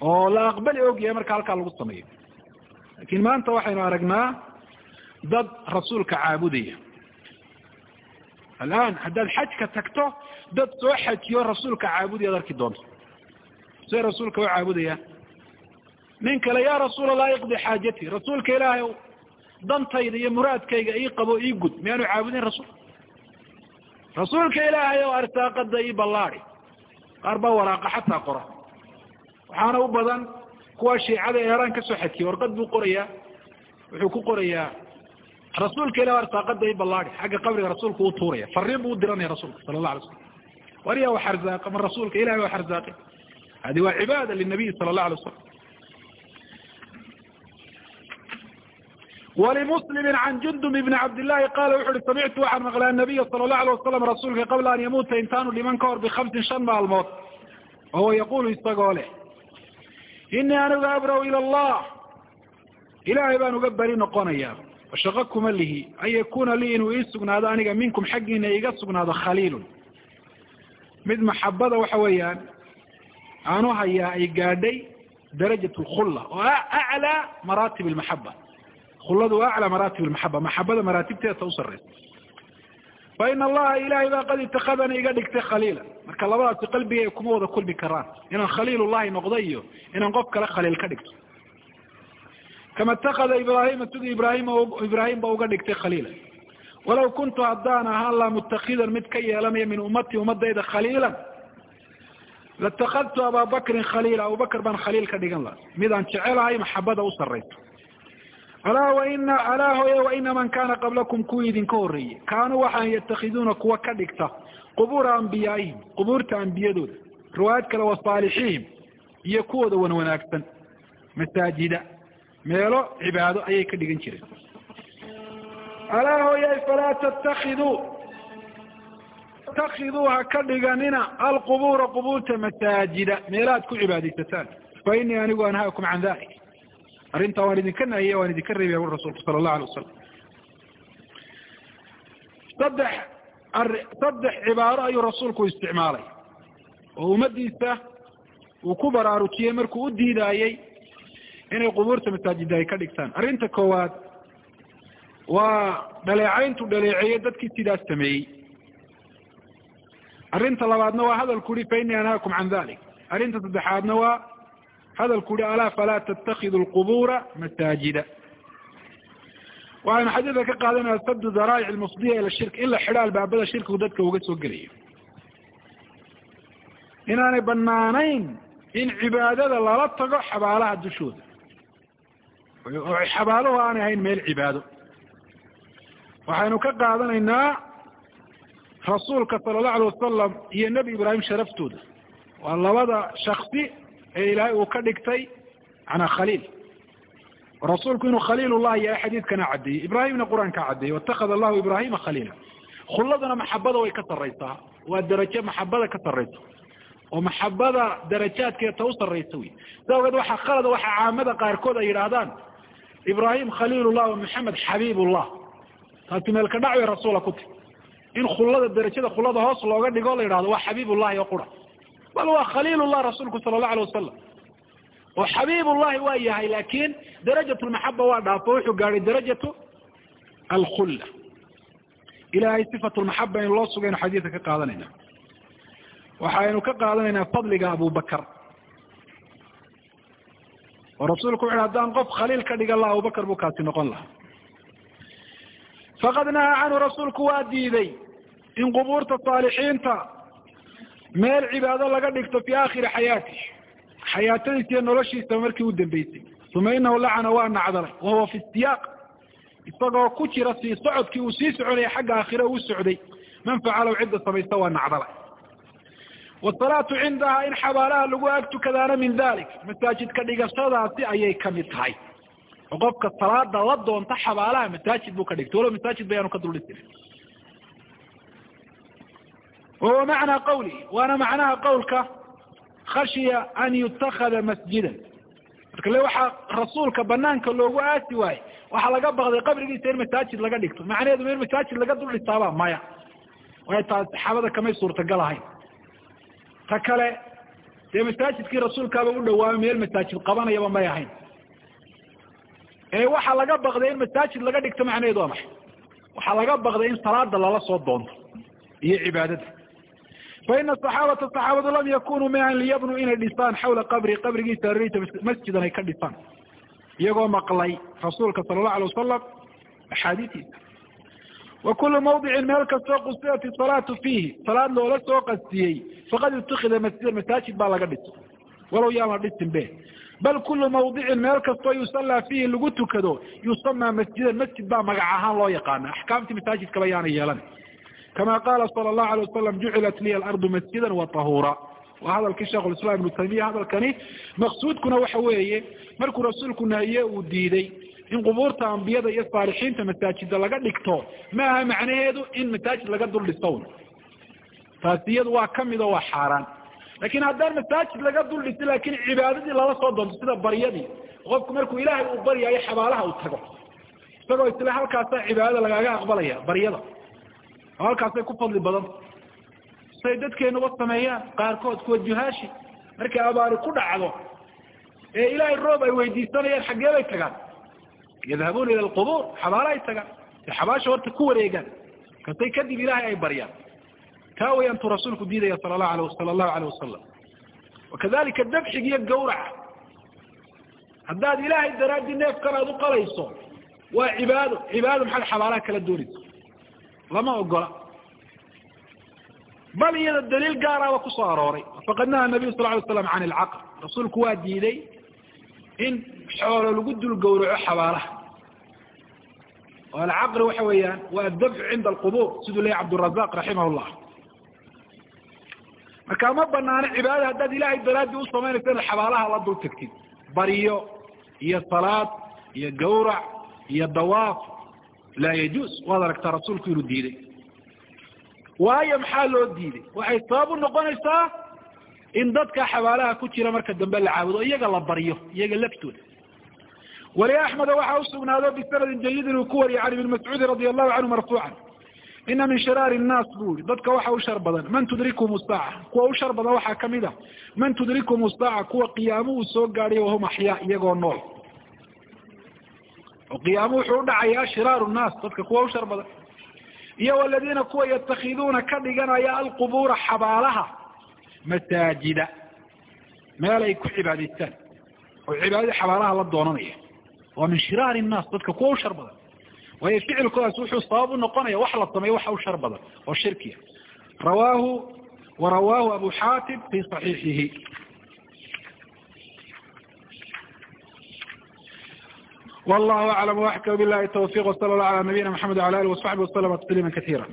Oo la aqbali ogyahay marka halkaa lagu sameeyo laakiin maanta waxaynu aragnaa dad rasuulka caabudaya alaan haddaad xajka tagto dad soo xajiyo rasuulka caabudaya ad arki doonto see rasuulka u caabudaya nin kale ya rasuul allah iqdi xaajati rasuulka ilaahay dantayda iyo muraadkayga ii qabo ii gud miyaanu caabudin rasuul rasuulka ilaahay oo arsaaqada ii ballaadi qaar baa waraaqa xataa qora waxaana u badan kuwa shiicada eeraan ka soo xajiya warqad buu qorayaa wuxuu ku qorayaa rasuulka ilah arsaaqada ii ballaadi xagga qabriga rasuulka u tuuraya. Fariin buu udiranaya rasuulka sala allah alay slam war yaa wax arzaaqa ma rasuulka ilahay wax arsaaqi hadi waa cibaada linabiy sala allah alay wasalam wlmuslim can jundub bni cabdillahi qala wuxu uhi samictu waxaan maqlay anabiya sala allahu alay wasalam rasuulka qabla an yamuuta intaanu dhiman ka hor bikamsin shan maalmood. Wahuwa yaqulu isagoo leh inii anigu abraw ila allah. Ilaahay baan uga beri noqonaya shaqo kuma lihi an yakuna lii inuu ii sugnaado aniga minkum xaggiina iga sugnaado khaliilun mid maxabada waxa weeyaan aanu hayaa ay gaadhay darajat lkhulla oo aclaa maraatib lmaxaba khuladu waa aclaa maraatib lmaxaba maxabada maraatibteeda u fa ina allaha ilahay baa qad itakadani iga dhigtay khaliila marka labadaasi qalbigay kuma wada kulmi karaan inaan khaliilullahi noqdo iyo inaan qof kale khaliil ka dhigto kama itakada ibrahima sidii ibrahim ibrahim ba uga dhigtay khaliila walaw kuntu haddaan ahaan laa mutakidan mid ka yeelanaya min ummati ummadayda khaliila latakadtu aba bakrin khaliila abubakr baan khaliil ka dhigan laha midaan jecelahay maxabada u sarayso alaa waina alaa hooye waina man kana qablakum kuwii idinka horreeyey kaanuu waxaan yatakiduuna kuwa ka dhigta qubuura ambiyaaihim qubuurta ambiyadooda riwaayad kale wa saalixihim iyo kuwooda wan wanaagsan masaajida meelo cibaado ayay ka dhigan jireen. Alaa hooye falaa tattakiduu takiduu ha ka dhiganina alqubuura qubuurta masaajida. Meelaad ku cibaadaysataan. Fa inii anigu anhaakum can dalik arrintaa waan idinka nahiye waan idinka reebaya uri rasulku sala allahu alay wasalam saddex saddex cibaaro ayuu rasuulku isticmaalay. Oo ummadiisa uu ku baraarujiyey markuu u diidaayey inay qubuurta masaajida ay ka dhigtaan. Arrinta koowaad waa dhaleecayntu dhaleeceeyey dadkii sidaas sameeyey. Arrinta labaadna waa hadalku uhi fa inii anhaakum can dalik arrinta saddexaadna waa hadalku uhi alaa falaa tattakidu lqubuura masaajida. Waxaynu xadiidka ka qaadanaya sadu daraa'ic almufdiya ila shirk in la xidho albaabada shirkigu dadka uga soo gelayo. Inaanay banaanayn in cibaadada lala tago xabaalaha dushooda oo xabaaluhu aanay ahayn meel cibaado. Waxaynu ka qaadanaynaa rasuulka sala allahu alay wasalam iyo nebi ibraahim sharaftooda waa labada shaksi ee ilaahay uu ka dhigtay manaa khaliil. Rasuulku inuu khaliilullahi yahay xadiidkana caddeeyey ibraahimna qur'aankaa caddeeyey watakada allahu ibraahima khaliila. Khulladuna maxabada way ka sarraysaa waa darajo maxabada ka sarraysa. Oo maxabada darajaadkeeta u sarraysa wey sa awgeed waxaa khalada waxaa caamada qaarkood ay yidhaahdaan ibraahim khaliilullah maxamed xabiibullah taasi meelka dhac way rasuula ku ti. In khullada derajada khullada hoos looga dhigo la yidhahdo waa xabiibullahi oo qura. Bal waa khaliilullah rasuulku sala allahu alay wasalam oo xabiibullahi waa yahay laakin darajat lmaxaba waa dhaafo wuxuu gaadhay darajatu alkhulla. Ilahay sifat lmaxaba in loo sugaynu xadiidka ka qaadanayna. Waxaynu ka qaadanaynaa fadliga abubakar oo rasuulku wuxu haddaan qof khaliil ka dhigan laha abubakar buu kaasi noqon lahaa. Faqad nahaa canhu rasuulku waa diiday in qubuurta saalixiinta meel cibaado laga dhigto fi aakhiri xayaatih xayaatadiisa iyo noloshiisa markii u dambeysay. Uma inahu lacana waa nacdalay wahuwa fi siyaaq isagoo ku jira sii socodkii uu sii soconaya xagga aakhire uu socday. Man facalahu cidda samaysta waa nacdalay wasalaatu cindaha in xabaalaha lagu ag tukadaana min dalik. Masaajidka dhigashadaasi ayay ka mid tahay. Oo qofka salaada la doonta xabaalaha masaajid buu ka dhigtay. Walow masaajid bayaanu ka duldhisina wahuwa macnaa qawli. Waana macnaha qawlka khashiya an yutakada masjidan. Marka le waxaa rasuulka banaanka loogu aasi waaye waxaa laga baqday qabrigiisa in masaajid laga dhigto. Macnaheedu ma in masaajid laga dul dhisaaba maya. Waayo taas saxaabada kamay suurtagal ahayn ta kale dee masaajidkii rasuulkaaba u dhawaamay meel masaajid qabanayaba may ahayn. Ee waxaa laga baqday in masaajid laga dhigto macnaheedu waa maxay? Waxaa laga baqday in salaada lala soo doonto iyo cibaadada. Fa ina saxaabata saxaabadu lam yakunuu mian liyabnuu inay dhisaan xawla qabri qabrigiisa aririisa masjidan ay ka dhisaan iyagoo maqlay rasuulka sala allahu alay wasalam axaadiistiisa wa kulu mawdicin meel kastoo qusiyat isalaatu fiihi salaad loola soo qastiyey faqad itukida masjidan masaajid baa laga dhiso walow yaama dhisin be bal kulu mawdicin meel kastoo yusallaa fiihi lagu tukado yusamaa masjidan masjid baa magac ahaan loo yaqaana. Axkaamtii masaajidkaba yaana yeelan. Kama qaala sala allahu alay wasalam jucilat liya alardu masjidan wa tahuura. Waa hadalkii sheikhulislam ibnu taymiya hadalkani maqsuudkuna waxa weeye markuu rasuulku nahiye uu diiday in qubuurta ambiyada iyo saalixiinta masaajida laga dhigto ma aha macnaheedu in masaajid laga dul dhisown taasi iyadu waa ka mid oo waa xaaraan. Lakin haddaan masaajid laga dul dhisi laakiin cibaadadii lala soo doonto sida baryadii qofku markuu ilaahay uu baryaayo xabaalaha uu tago. Isagoo isle halkaasaa cibaadada lagaaga aqbalaya baryada. Oo halkaasay ku fadli badanta say dadkeenuba sameeyaan qaarkood kuwa juhaashi. Markay abaari ku dhacdo ee ilaahay roob ay weydiisanayaan xaggee bay tagaan yadhabuuna ila alqubuur xabaalahay tagaan ee xabaasha horta ku wareegaan kasay kadib ilaahay ay baryaan taa way antuu rasuulku diidaya sala lahu ala sala allahu alayh wasalam wakadalika dabxig iyo gawraca haddaad ilaahay daraaddi neefkan aad u qalayso waa cibaado cibaado maxaad xabaalaha kala doonaysa lama ogola bal iyada daliil gaaraaba ku soo arooray faqad nabiyu sal lay slam can ilcaqr rasuulku waa diiday in xoolo lagu dul gawraco xabaalaha oo alcaqri waxa weeyaan waa adabxu cinda alqubuur siduu leeyahy cabdurazaq raximah llah marka ma banaano cibaadada haddaad ilaahay daraaddi u samaynayso inaad xabaalaha la dul tagtid. Baryo iyo salaad iyo gawrac iyo dawaaf laa yajuuz waad aragtaa rasuulku inuu diiday. Waayo maxaa loo diiday? Waxay sabab u noqonaysaa in dadka xabaalaha ku jira marka dambe la caabudo iyaga la baryo iyaga laftooda wali axmeda waxaa usugnaado bisanadin jayidin uu ku wariyay can ibni mascuudi radi allahu canhu marfuucan. Ina min shiraari nnaas bu i dadka waxa u shar badan man tudrikum saaca kuwa u shar badan waxaa ka mid a man tudrikum saaca kuwa qiyaamo uu soo gaadhay wahum axyaa iyagoo nool. Oo qiyaamo wuxuu udhacayaa shiraaru nnaas dadka kuwa u shar badan. Iyo waladiina kuwa yatakhiduuna ka dhiganaya alqubuura xabaalaha masaajida. Meel ay ku cibaadaystaan oo cibaadadii xabaalaha la doonanaya. Waa min shiraari nnaas dadka kuwa u shar badan. Waayo ficilkoodaas wuxuu sabab u noqonaya wax la sameeyo waxa u shar badan oo shirkiya. Rawaahu warawaahu abu xaatim fi صaxiixihi wallahu aclam waxkam bilahi tawfiq wsala allah ala nabiyina maxamed wala alih wasaxbi waslama tasliima kaiira